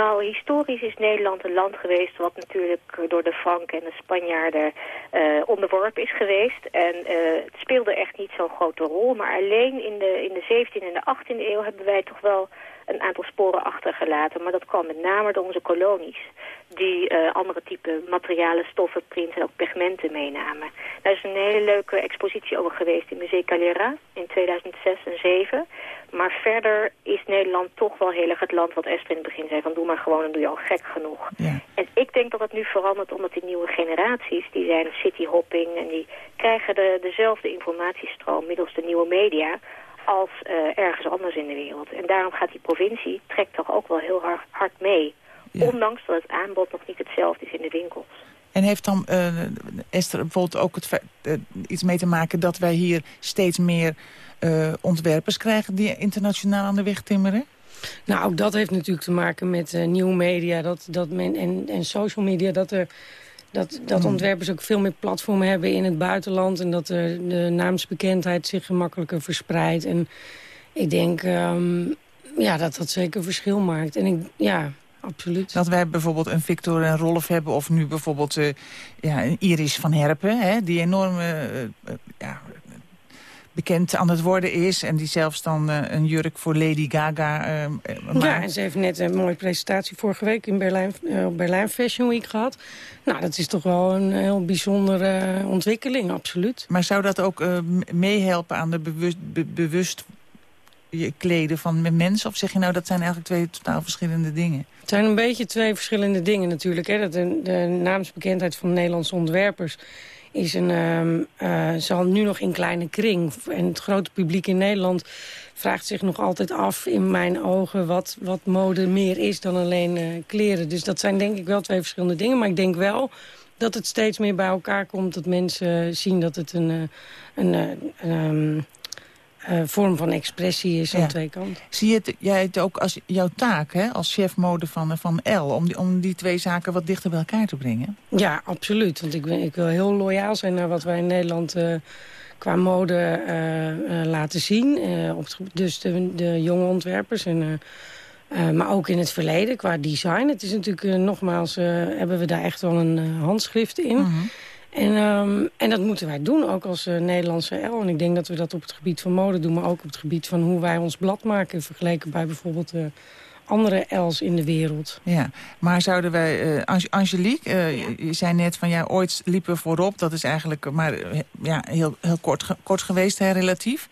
Nou, historisch is Nederland een land geweest wat natuurlijk eh, door de Franken en de Spanjaarden eh, onderworpen is geweest. En eh, het speelde echt niet zo'n grote rol. Maar alleen in de, in de 17e en de 18e eeuw hebben wij toch wel een aantal sporen achtergelaten. Maar dat kwam met name door onze kolonies. Die eh, andere type materialen, stoffen, prints en ook pigmenten meenamen. Daar is een hele leuke expositie over geweest in Musée Calera in 2006 en 2007. Maar verder is Nederland toch wel heel erg het land wat Esther in het begin zei. Van doe maar gewoon, dan doe je al gek genoeg. En ik denk dat dat nu verandert omdat die nieuwe generaties, die zijn cityhopping en die krijgen de, dezelfde informatiestroom middels de nieuwe media als eh, ergens anders in de wereld. En daarom gaat die provincie, trekt toch ook wel heel hard, hard mee. Ondanks dat het aanbod nog niet hetzelfde is in de winkels. En heeft dan, eh, Esther, bijvoorbeeld ook het, eh, iets mee te maken... dat wij hier steeds meer eh, ontwerpers krijgen... die internationaal aan de weg timmeren? Nou, ook dat heeft natuurlijk te maken met eh, nieuwe media dat, dat men, en, en social media. Dat, er, dat, dat Hmm. ontwerpers ook veel meer platformen hebben in het buitenland. En dat er de naamsbekendheid zich gemakkelijker verspreidt. En ik denk ehm, ja, dat dat zeker verschil maakt. En ik, ja, absoluut. Dat wij bijvoorbeeld een Victor en Rolf hebben... of nu bijvoorbeeld eh, ja, een Iris van Herpen... Hè, die enorm eh, eh, ja, bekend aan het worden is... en die zelfs dan eh, een jurk voor Lady Gaga eh, eh, Ja, maakt. en ze heeft net een mooie presentatie vorige week in Berlijn, Berlijn Fashion Week gehad. Nou, dat is toch wel een heel bijzondere ontwikkeling, absoluut. Maar zou dat ook eh, meehelpen aan de bewust, be- bewust je kleden van mensen? Of zeg je nou, dat zijn eigenlijk twee totaal verschillende dingen? Het zijn een beetje twee verschillende dingen natuurlijk. Hè. Dat de, de naamsbekendheid van Nederlandse ontwerpers is een, ehm, eh, zal nu nog in kleine kring. En het grote publiek in Nederland vraagt zich nog altijd af in mijn ogen... wat, wat mode meer is dan alleen uh, kleren. Dus dat zijn denk ik wel twee verschillende dingen. Maar ik denk wel dat het steeds meer bij elkaar komt. Dat mensen zien dat het een, een, een, een uh, vorm van expressie is aan twee kanten. Zie je het, jij het ook als jouw taak hè, als chef mode van, van L... Om die, om die twee zaken wat dichter bij elkaar te brengen? Ja, absoluut. Want ik, ben, ik wil heel loyaal zijn naar wat wij in Nederland... Uh, qua mode uh, laten zien. op dus de, de, jonge ontwerpers. En, maar ook in het verleden qua design. Het is natuurlijk, nogmaals, hebben we daar echt wel een handschrift in... Mm en, um, en dat moeten wij doen, ook als uh, Nederlandse L. En ik denk dat we dat op het gebied van mode doen... maar ook op het gebied van hoe wij ons blad maken... vergeleken bij bijvoorbeeld uh, andere L's in de wereld. Ja, maar zouden wij... Uh, Angelique, je zei net van ja, ooit liepen we voorop. Dat is eigenlijk maar ja, heel, heel kort, kort geweest, hè, relatief.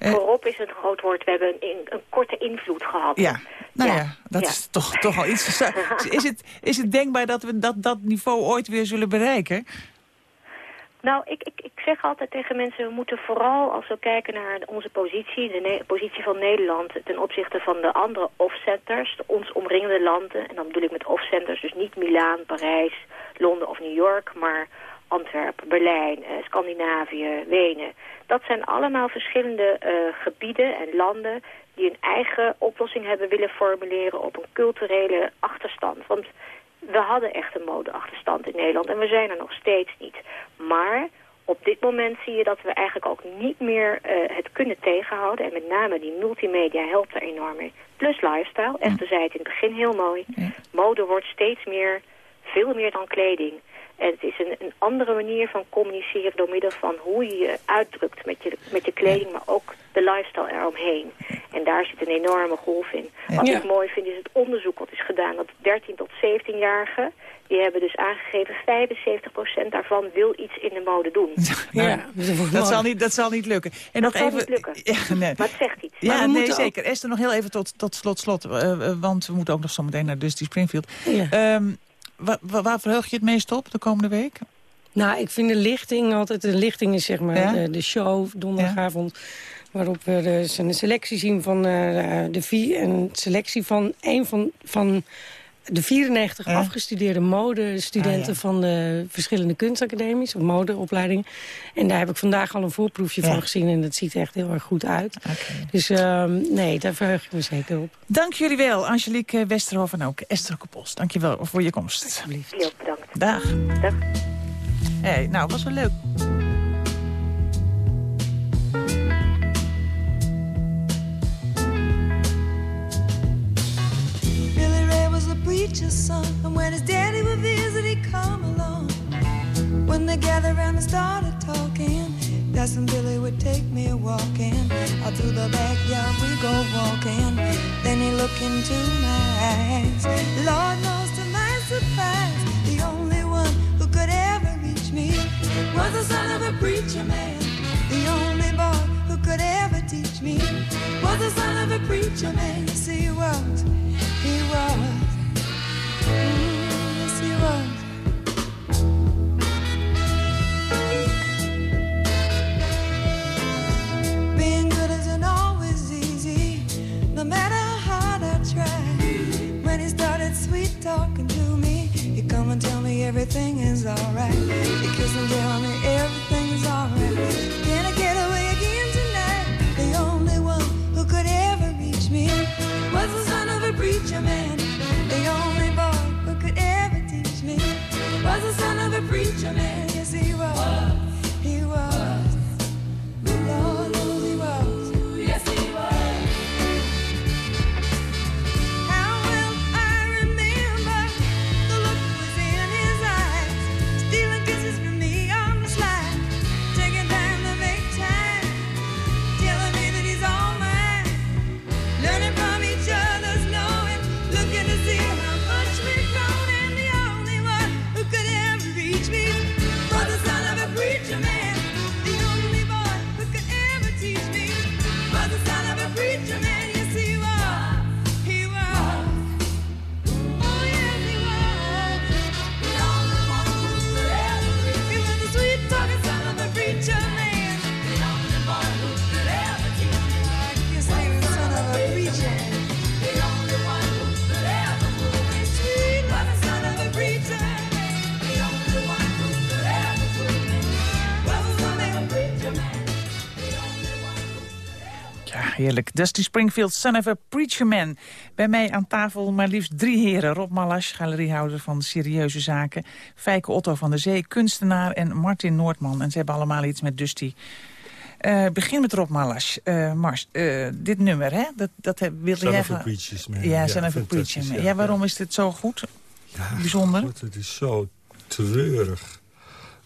voorop is een groot woord. We hebben een, een korte invloed gehad. Ja, nou ja, ja dat is toch, toch al iets. is, het, is het denkbaar dat we dat, dat niveau ooit weer zullen bereiken? Nou, ik, ik, ik zeg altijd tegen mensen, we moeten vooral als we kijken naar onze positie, de positie van Nederland ten opzichte van de andere offcenters, ons omringende landen, en dan bedoel ik met offcenters dus niet Milaan, Parijs, Londen of New York, maar Antwerpen, Berlijn, eh, Scandinavië, Wenen. Dat zijn allemaal verschillende uh, gebieden en landen die een eigen oplossing hebben willen formuleren op een culturele achterstand. Want we hadden echt een modeachterstand in Nederland en we zijn er nog steeds niet. Maar op dit moment zie je dat we eigenlijk ook niet meer uh, het kunnen tegenhouden. En met name die multimedia helpt er enorm mee. Plus lifestyle, Esther zei het in het begin heel mooi. Mode wordt steeds meer, veel meer dan kleding. En het is een, een, andere manier van communiceren door middel van hoe je je uitdrukt met je, met je kleding, maar ook de lifestyle eromheen. En daar zit een enorme golf in. Wat ik mooi vind is het onderzoek wat is gedaan. Dat 13 tot 17-jarigen, die hebben dus aangegeven 75% daarvan wil iets in de mode doen. Ja, dat, zal niet, dat zal niet lukken. En dat nog even, niet lukken. Ja, nee. Maar het zegt iets. Ja, nee, zeker. Esther, nog heel even tot, tot slot, slot uh, want we moeten ook nog zo meteen naar Dusty Springfield. Ja. Um, waar, waar verheug je het meest op de komende week? Nou, ik vind de lichting altijd... De lichting is zeg maar ja? de, de, show donderdagavond... Ja. Waarop we dus een selectie zien van uh, de vier... Een selectie van een van, van de 94 eh? afgestudeerde modestudenten... Ah, van de verschillende kunstacademies of modeopleidingen. En daar heb ik vandaag al een voorproefje van gezien... en dat ziet er echt heel erg goed uit. Okay. Dus uh, nee, daar verheug ik me zeker op. Dank jullie wel, Angelique Westerhof en ook Esther Koppels. Dank je wel voor je komst. Alsjeblieft. Heel bedankt. Dag. Dag. Hey, nou, was wel leuk. Preacher's son. And when his daddy would visit, he'd come along. When they gathered around and started talking, Cousin Billy would take me walking. Out through the backyard we go walking. Then he'd look into my eyes. Lord knows to my surprise, the only one who could ever reach me was the son of a preacher man. The only boy who could ever teach me was the son of a preacher man. Yes, he was. He was. Everything is alright. He kiss and tell me of heerlijk. Dusty Springfield, son of a preacher man. Bij mij aan tafel maar liefst drie heren. Rob Malas, galeriehouder van Serieuze Zaken. Fijke Otto van der Zee, kunstenaar. En Martin Noordman. En ze hebben allemaal iets met Dusty. Uh, begin met Rob Malas. Uh, Mars, uh, dit nummer, hè? Dat, dat wilde Son jij... of a Man. Ja, Son of a Preacher Man. Ja, waarom is dit zo goed? Ja, Bijzonder? God, het is zo treurig.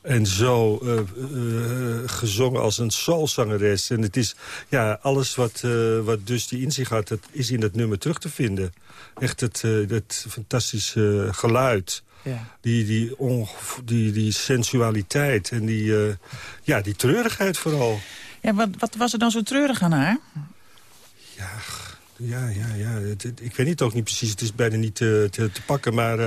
En zo uh, uh, gezongen als een soulzangeres. En het is, ja, alles wat, uh, wat Dusty in zich had, dat is in dat nummer terug te vinden. Echt het, het fantastische geluid. Ja. Die, die, on, die, die sensualiteit en die, ja, die treurigheid vooral. Ja, wat, wat was er dan zo treurig aan haar? Ja, ja, ja, ja. Het, het, ik weet het ook niet precies. Het is bijna niet te, te, te pakken. Maar uh,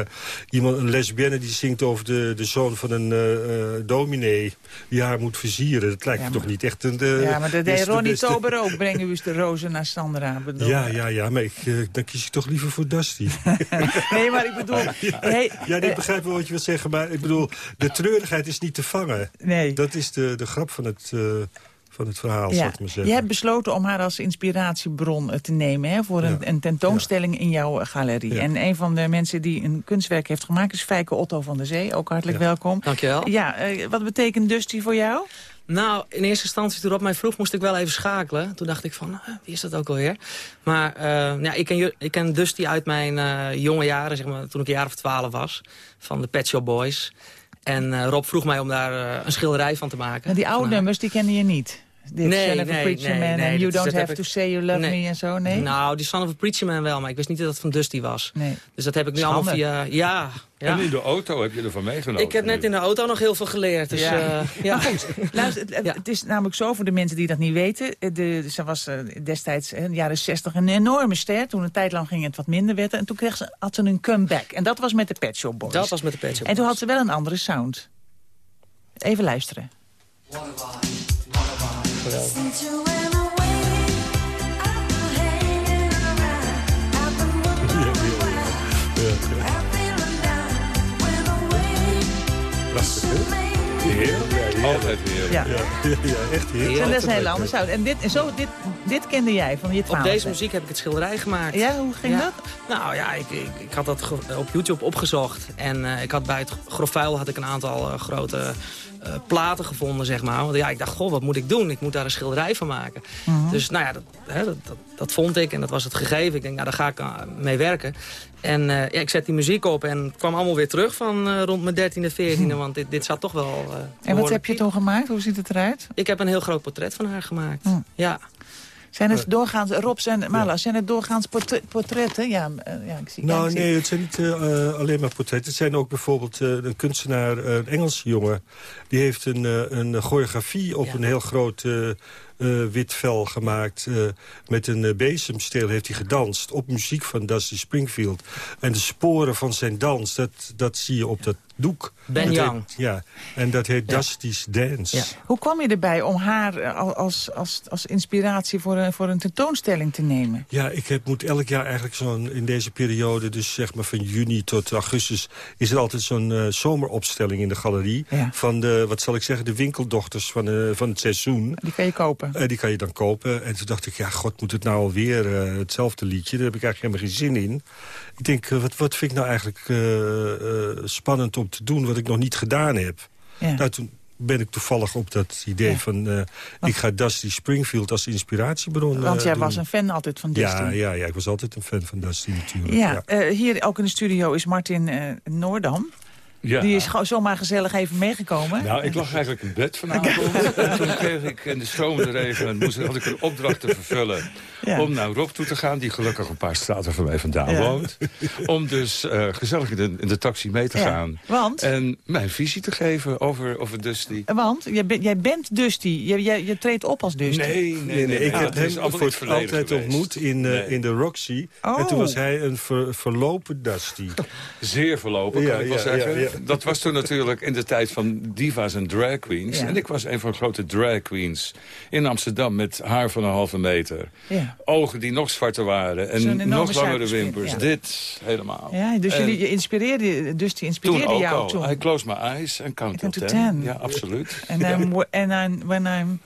iemand, een lesbienne die zingt over de, de zoon van een uh, uh, dominee... die haar moet versieren. Dat lijkt ja, me toch niet echt een... ja, maar dat deed Ronnie. Tober ook. Breng u eens de rozen naar Sandra. Bedoel. Ja, ja, ja. Maar ik, dan kies ik toch liever voor Dusty. nee, maar ik bedoel... ja, hey, ja nee, ik begrijp wel wat je wil zeggen. Maar ik bedoel, de treurigheid is niet te vangen. Nee. Dat is de, de grap van het van het verhaal, ja. ik maar zeggen. Je hebt besloten om haar als inspiratiebron te nemen... Hè, voor een, ja. een tentoonstelling ja. in jouw galerie. En een van de mensen die een kunstwerk heeft gemaakt... is Fijke Otto van der Zee. Ook hartelijk welkom. Dankjewel. Ja, uh, wat betekent Dusty voor jou? Nou, in eerste instantie toen Rob mij vroeg, moest ik wel even schakelen. Toen dacht ik van, uh, wie is dat ook alweer? Maar uh, ja, ik, ken, ik ken Dusty uit mijn uh, jonge jaren, zeg maar, toen ik een jaar of twaalf was. Van de Pet Shop Boys. En Rob vroeg mij om daar een schilderij van te maken. En die oude nummers, die kende je niet? Dit nee, Son of nee, a Preacher nee, Man nee, and You Don't Have to Say You Love nee. Me en zo, nee? Nou, die Son of a Preacher Man wel, maar ik wist niet dat het van Dusty was. Nee. Dus dat heb ik nu Schande. allemaal via... Ja, ja. En in de auto heb je ervan meegenomen? Ik heb net in de auto nog heel veel geleerd. Dus, ja. Uh, ja. Maar goed, luister, het, het is namelijk zo voor de mensen die dat niet weten. De, ze was uh, destijds in de jaren 60 een enorme ster. Toen een tijd lang ging het wat minder werd. En toen kreeg ze, had ze een comeback. En dat was met de Pet Shop Boys. Dat was met de Pet Shop En toen had ze wel een andere sound. Even luisteren. Prachtig, hè? Heerlijk. Altijd weer. Ja. Ja, ja, echt heerlijk. En dat is een hele andere sound. En dit, zo, dit, dit kende jij van je Op twaalfde. deze muziek heb ik het schilderij gemaakt. Ja, hoe ging Ja. dat? Nou ja, ik, ik, ik had dat op YouTube opgezocht. En uh, ik had bij het grof vuil had ik een aantal uh, grote uh, platen gevonden, zeg maar. Want ja, ik dacht, goh, wat moet ik doen? Ik moet daar een schilderij van maken. Mhm. Dus nou ja, dat, hè, dat, dat, dat, vond ik en dat was het gegeven. Ik denk, nou, daar ga ik mee werken. En ja, ik zet die muziek op en het kwam allemaal weer terug van rond mijn dertiende, veertiende. Want dit, dit zat toch wel... en wat heb je toen gemaakt? Hoe ziet het eruit? Ik heb een heel groot portret van haar gemaakt, mm. ja. Zijn het doorgaans, Rob en Mala, zijn het doorgaans portretten? Ja, uh, ja ik zie Nou, nee, het zijn niet uh, alleen maar portretten. Het zijn ook bijvoorbeeld uh, een kunstenaar, een Engelse jongen... die heeft een, een choreografie op ja. een heel groot wit vel gemaakt. met een bezemsteel heeft hij gedanst op muziek van Dusty Springfield. En de sporen van zijn dans, dat, dat zie je op dat doek. Ben. Heet, ja, en dat heet ja. Dusty's Dance. Ja. Hoe kwam je erbij om haar als, als, als inspiratie voor een, voor een tentoonstelling te nemen? Ja, ik heb, moet elk jaar eigenlijk zo'n in deze periode, dus zeg maar van juni tot augustus, is er altijd zo'n uh, zomeropstelling in de galerie. Ja. Van de, wat zal ik zeggen, de winkeldochters van, uh, van het seizoen. Die kan je kopen. Uh, die kan je dan kopen. En toen dacht ik, ja, god, moet het nou alweer hetzelfde liedje? Daar heb ik eigenlijk helemaal geen zin in. Ik denk, wat, wat vind ik nou eigenlijk spannend om te doen wat ik nog niet gedaan heb. Ja. Nou, toen ben ik toevallig op dat idee ja. van... Uh, ik ga Dusty Springfield als inspiratiebron Want jij doen. was een fan altijd van Dusty. Ja, ja, ja, ik was altijd een fan van Dusty natuurlijk. Ja, ja. Uh, hier ook in de studio is Martin Noordam. Ja. Die is zomaar gezellig even meegekomen. Nou, ik lag eigenlijk in bed vanavond. en toen kreeg ik in de stromende regen... moest, had ik een opdracht te vervullen... Ja. om naar Rob toe te gaan... die gelukkig een paar straten van mij vandaan ja. woont. Om dus uh, gezellig in de, in de, taxi mee te gaan. Want? En mijn visie te geven over, over Dusty. Want? Jij, ben, jij bent Dusty. Je, je, je treedt op als Dusty. Nee, nee, nee. nee ik heb hem voor altijd geweest. ontmoet in, uh, nee. in de Roxy. Oh. En toen was hij een ver, verlopen Dusty. Zeer verlopen, kan ik wel zeggen. Dat was toen natuurlijk in de tijd van divas en drag queens. Ja. En ik was een van de grote drag queens in Amsterdam... met haar van een halve meter. Ja. Ogen die nog zwarter waren. En nog langere wimpers. Ja. Dit helemaal. Ja, dus en jullie inspireerde, dus die inspireerde toen jou al. toen? I close my eyes and count, count to ten. ten. Ja, absoluut. En I'm, and I'm, when I'm...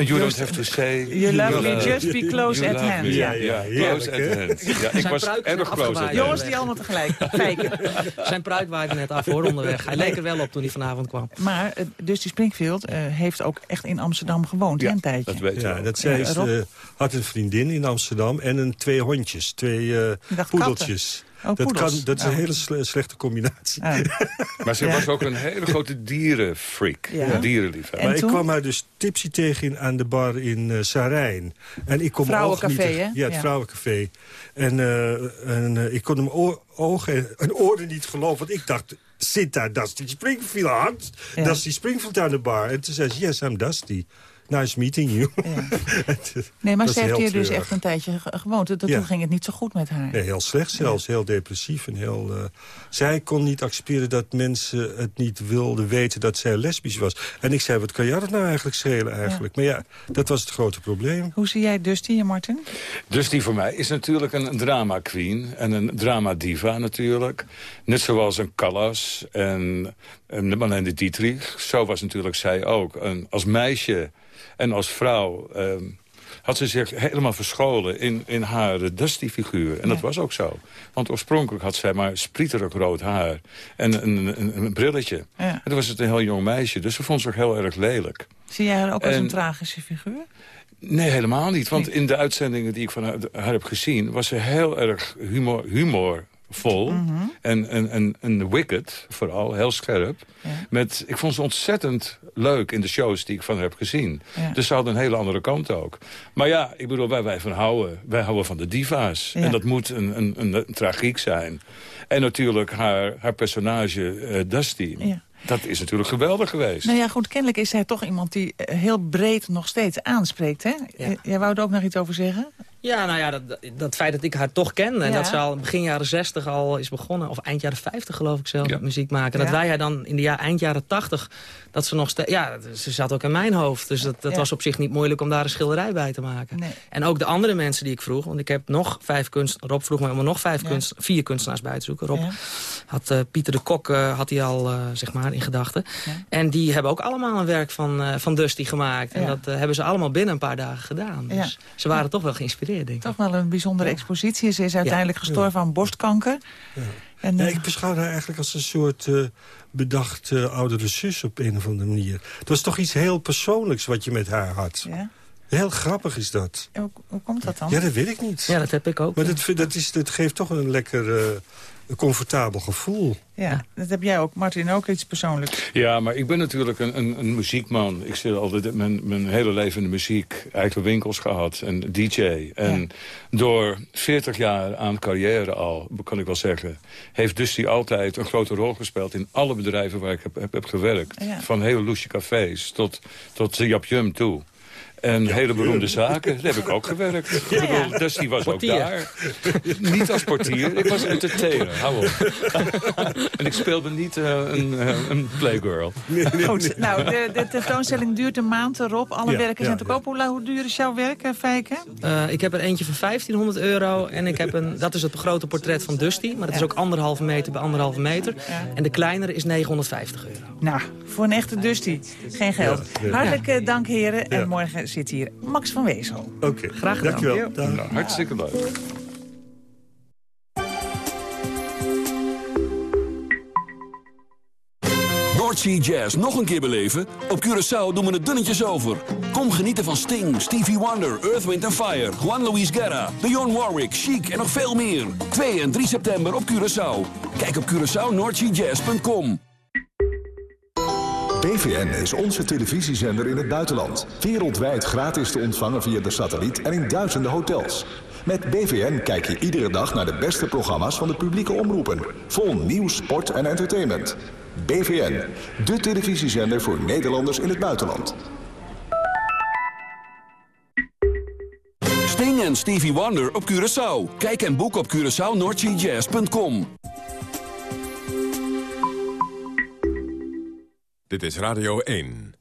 And you don't have to say... You love me, just be close at hand. me. Ja, Ja, ja, close at hand. Ja, ik was erg close at. Jongens die allemaal tegelijk kijken. Zijn pruik waaide net af voor onderweg. Hij leek er wel op toen hij vanavond kwam. Maar uh, Dusty Springfield uh, heeft ook echt in Amsterdam gewoond, ja, een tijdje. Dat weet je Ja, dat zij is, eh, had een vriendin in Amsterdam en een, twee hondjes, twee eh, poedeltjes. katten. Oh, dat, kan, dat is Oh. een hele sle- slechte combinatie. Ah. Maar ze Ja. was ook een hele grote dierenfreak. Ja. Dierenliefhebber. maar ik kwam haar dus tipsy tegen in, aan de bar in uh, Sarijn. En ik kon Vrouwencafé, niet- hè? Ja, het Ja. vrouwencafé. En, uh, en uh, ik kon hem ogen en, en oren niet geloven. Want ik dacht, zit daar Dusty Springfield? Ja. Dusty Springfield aan de bar. En toen zei ze, yes, I'm Dusty. Nice meeting you. Nee, maar ze heeft hier dus echt een tijdje ge- gewoond. Toen Ja. ging het niet zo goed met haar. Nee, heel slecht zelfs. Heel depressief. En heel, eh, zij kon niet accepteren dat mensen het niet wilden weten dat zij lesbisch was. En ik zei, wat kan jou dat nou eigenlijk schelen eigenlijk? Maar ja, dat was het grote probleem. Hoe zie jij Dusty, Martin? Dus die voor mij is natuurlijk een drama queen en een drama diva natuurlijk. Net zoals een Callas en, en Marlene Dietrich. Zo was natuurlijk zij ook. En als meisje en als vrouw ehm, had ze zich helemaal verscholen in, in haar Dusty-figuur. En dat Ja. was ook zo. Want oorspronkelijk had zij maar splitterig rood haar en een, een, een brilletje. Ja. En toen was het een heel jong meisje, dus ze vond zich heel erg lelijk. Zie jij haar ook als En- een tragische figuur? Nee, helemaal niet. Want in de uitzendingen die ik van haar, haar heb gezien... was ze heel erg humor, humorvol. Mhm. en, en, en, en wicked, vooral, heel scherp. Met, ik vond ze ontzettend leuk in de shows die ik van haar heb gezien. Ja. Dus ze had een hele andere kant ook. Maar ja, ik bedoel, waar wij van houden... wij houden van de diva's. Ja. En dat moet een, een, een, een tragiek zijn. En natuurlijk haar, haar personage eh, Dusty. Dat is natuurlijk geweldig geweest. Nou ja, goed, kennelijk is hij toch iemand die eh, heel breed nog steeds aanspreekt, hè? Ja. Jij wou er ook nog iets over zeggen? Ja, nou ja, dat, dat feit dat ik haar toch ken... en Ja. dat ze al begin jaren 60 al is begonnen... of eind jaren 50 geloof ik zelf, Ja. muziek maken. Dat Ja. wij haar dan in de ja, eind jaren 80... dat ze nog steeds... Ja, ze zat ook in mijn hoofd. Dus dat, dat Ja. was op zich niet moeilijk om daar een schilderij bij te maken. Nee. En ook de andere mensen die ik vroeg... want ik heb nog vijf kunst... Rob vroeg mij om er nog vijf Ja. kunst, vier kunstenaars bij te zoeken. Rob Ja. had eh, Pieter de Kok eh, had hij al, eh, zeg maar, in gedachten. Ja. En die hebben ook allemaal een werk van, van Dusty gemaakt. En Ja. dat hebben ze allemaal binnen een paar dagen gedaan. Dus Ja. ze waren toch wel geïnspireerd, denk ik. Toch wel een bijzondere expositie. Ze is uiteindelijk gestorven aan borstkanker. En, Ja, eh, ik beschouw haar eigenlijk als een soort eh, bedacht eh, oudere zus op een of andere manier. Het was toch iets heel persoonlijks wat je met haar had. ja. Heel grappig is dat. hoe, hoe komt dat dan? Ja, dat weet ik niet. Ja, dat heb ik ook. Maar ja. dat, dat, is, dat geeft toch een lekker eh, comfortabel gevoel. Ja, dat heb jij ook. Martin, ook iets persoonlijks. Ja, maar ik ben natuurlijk een, een, een muziekman. Ik zit altijd mijn, mijn hele leven in de muziek. Eigen winkels gehad en DJ. En door 40 jaar aan carrière al, kan ik wel zeggen... heeft Dusty altijd een grote rol gespeeld... in alle bedrijven waar ik heb, heb, heb gewerkt. Ja. Van hele loesje cafés tot, tot Jap Jum toe. En hele beroemde zaken, daar heb ik ook gewerkt. Bedoel, Dusty was Portier. ook daar. niet als portier, ik was entertainer. Hou op. en ik speelde niet eh, een, eh, een playgirl. Goed, nou, de, de tentoonstelling duurt een maand, Rob. Alle Ja, werken zijn ja, te koop. Hoe, hoe duur is jouw werk, eh, Fijke? Ik heb er eentje van 1500 euro. En ik heb een, dat is het grote portret van Dusty. Maar dat is ook anderhalve meter bij anderhalve meter. En de kleinere is 950 euro. Nou, voor een echte Dusty. Geen geld. Ja, ja. Hartelijk dank, heren. En Ja. morgen zit hier Max van Wezel. Oké, Graag gedaan. dankjewel. Dag. Nou, hartstikke leuk. Noordsea Jazz nog een keer beleven? Op Curaçao doen we het dunnetjes over. Kom genieten van Sting, Stevie Wonder, Earth, Wind Fire... Juan Luis Guerra, Dionne Warwick, Chic en nog veel meer. 2 en 3 september op Curaçao. Kijk op CuraçaoNoordseaJazz.com. BVN is onze televisiezender in het buitenland. Wereldwijd gratis te ontvangen via de satelliet en in duizenden hotels. Met BVN kijk je iedere dag naar de beste programma's van de publieke omroepen. Vol nieuws, sport en entertainment. BVN, de televisiezender voor Nederlanders in het buitenland. Sting en Stevie Wonder op Curaçao. Kijk en boek op CuraçaoNoordseaJazz.com. Dit is Radio 1.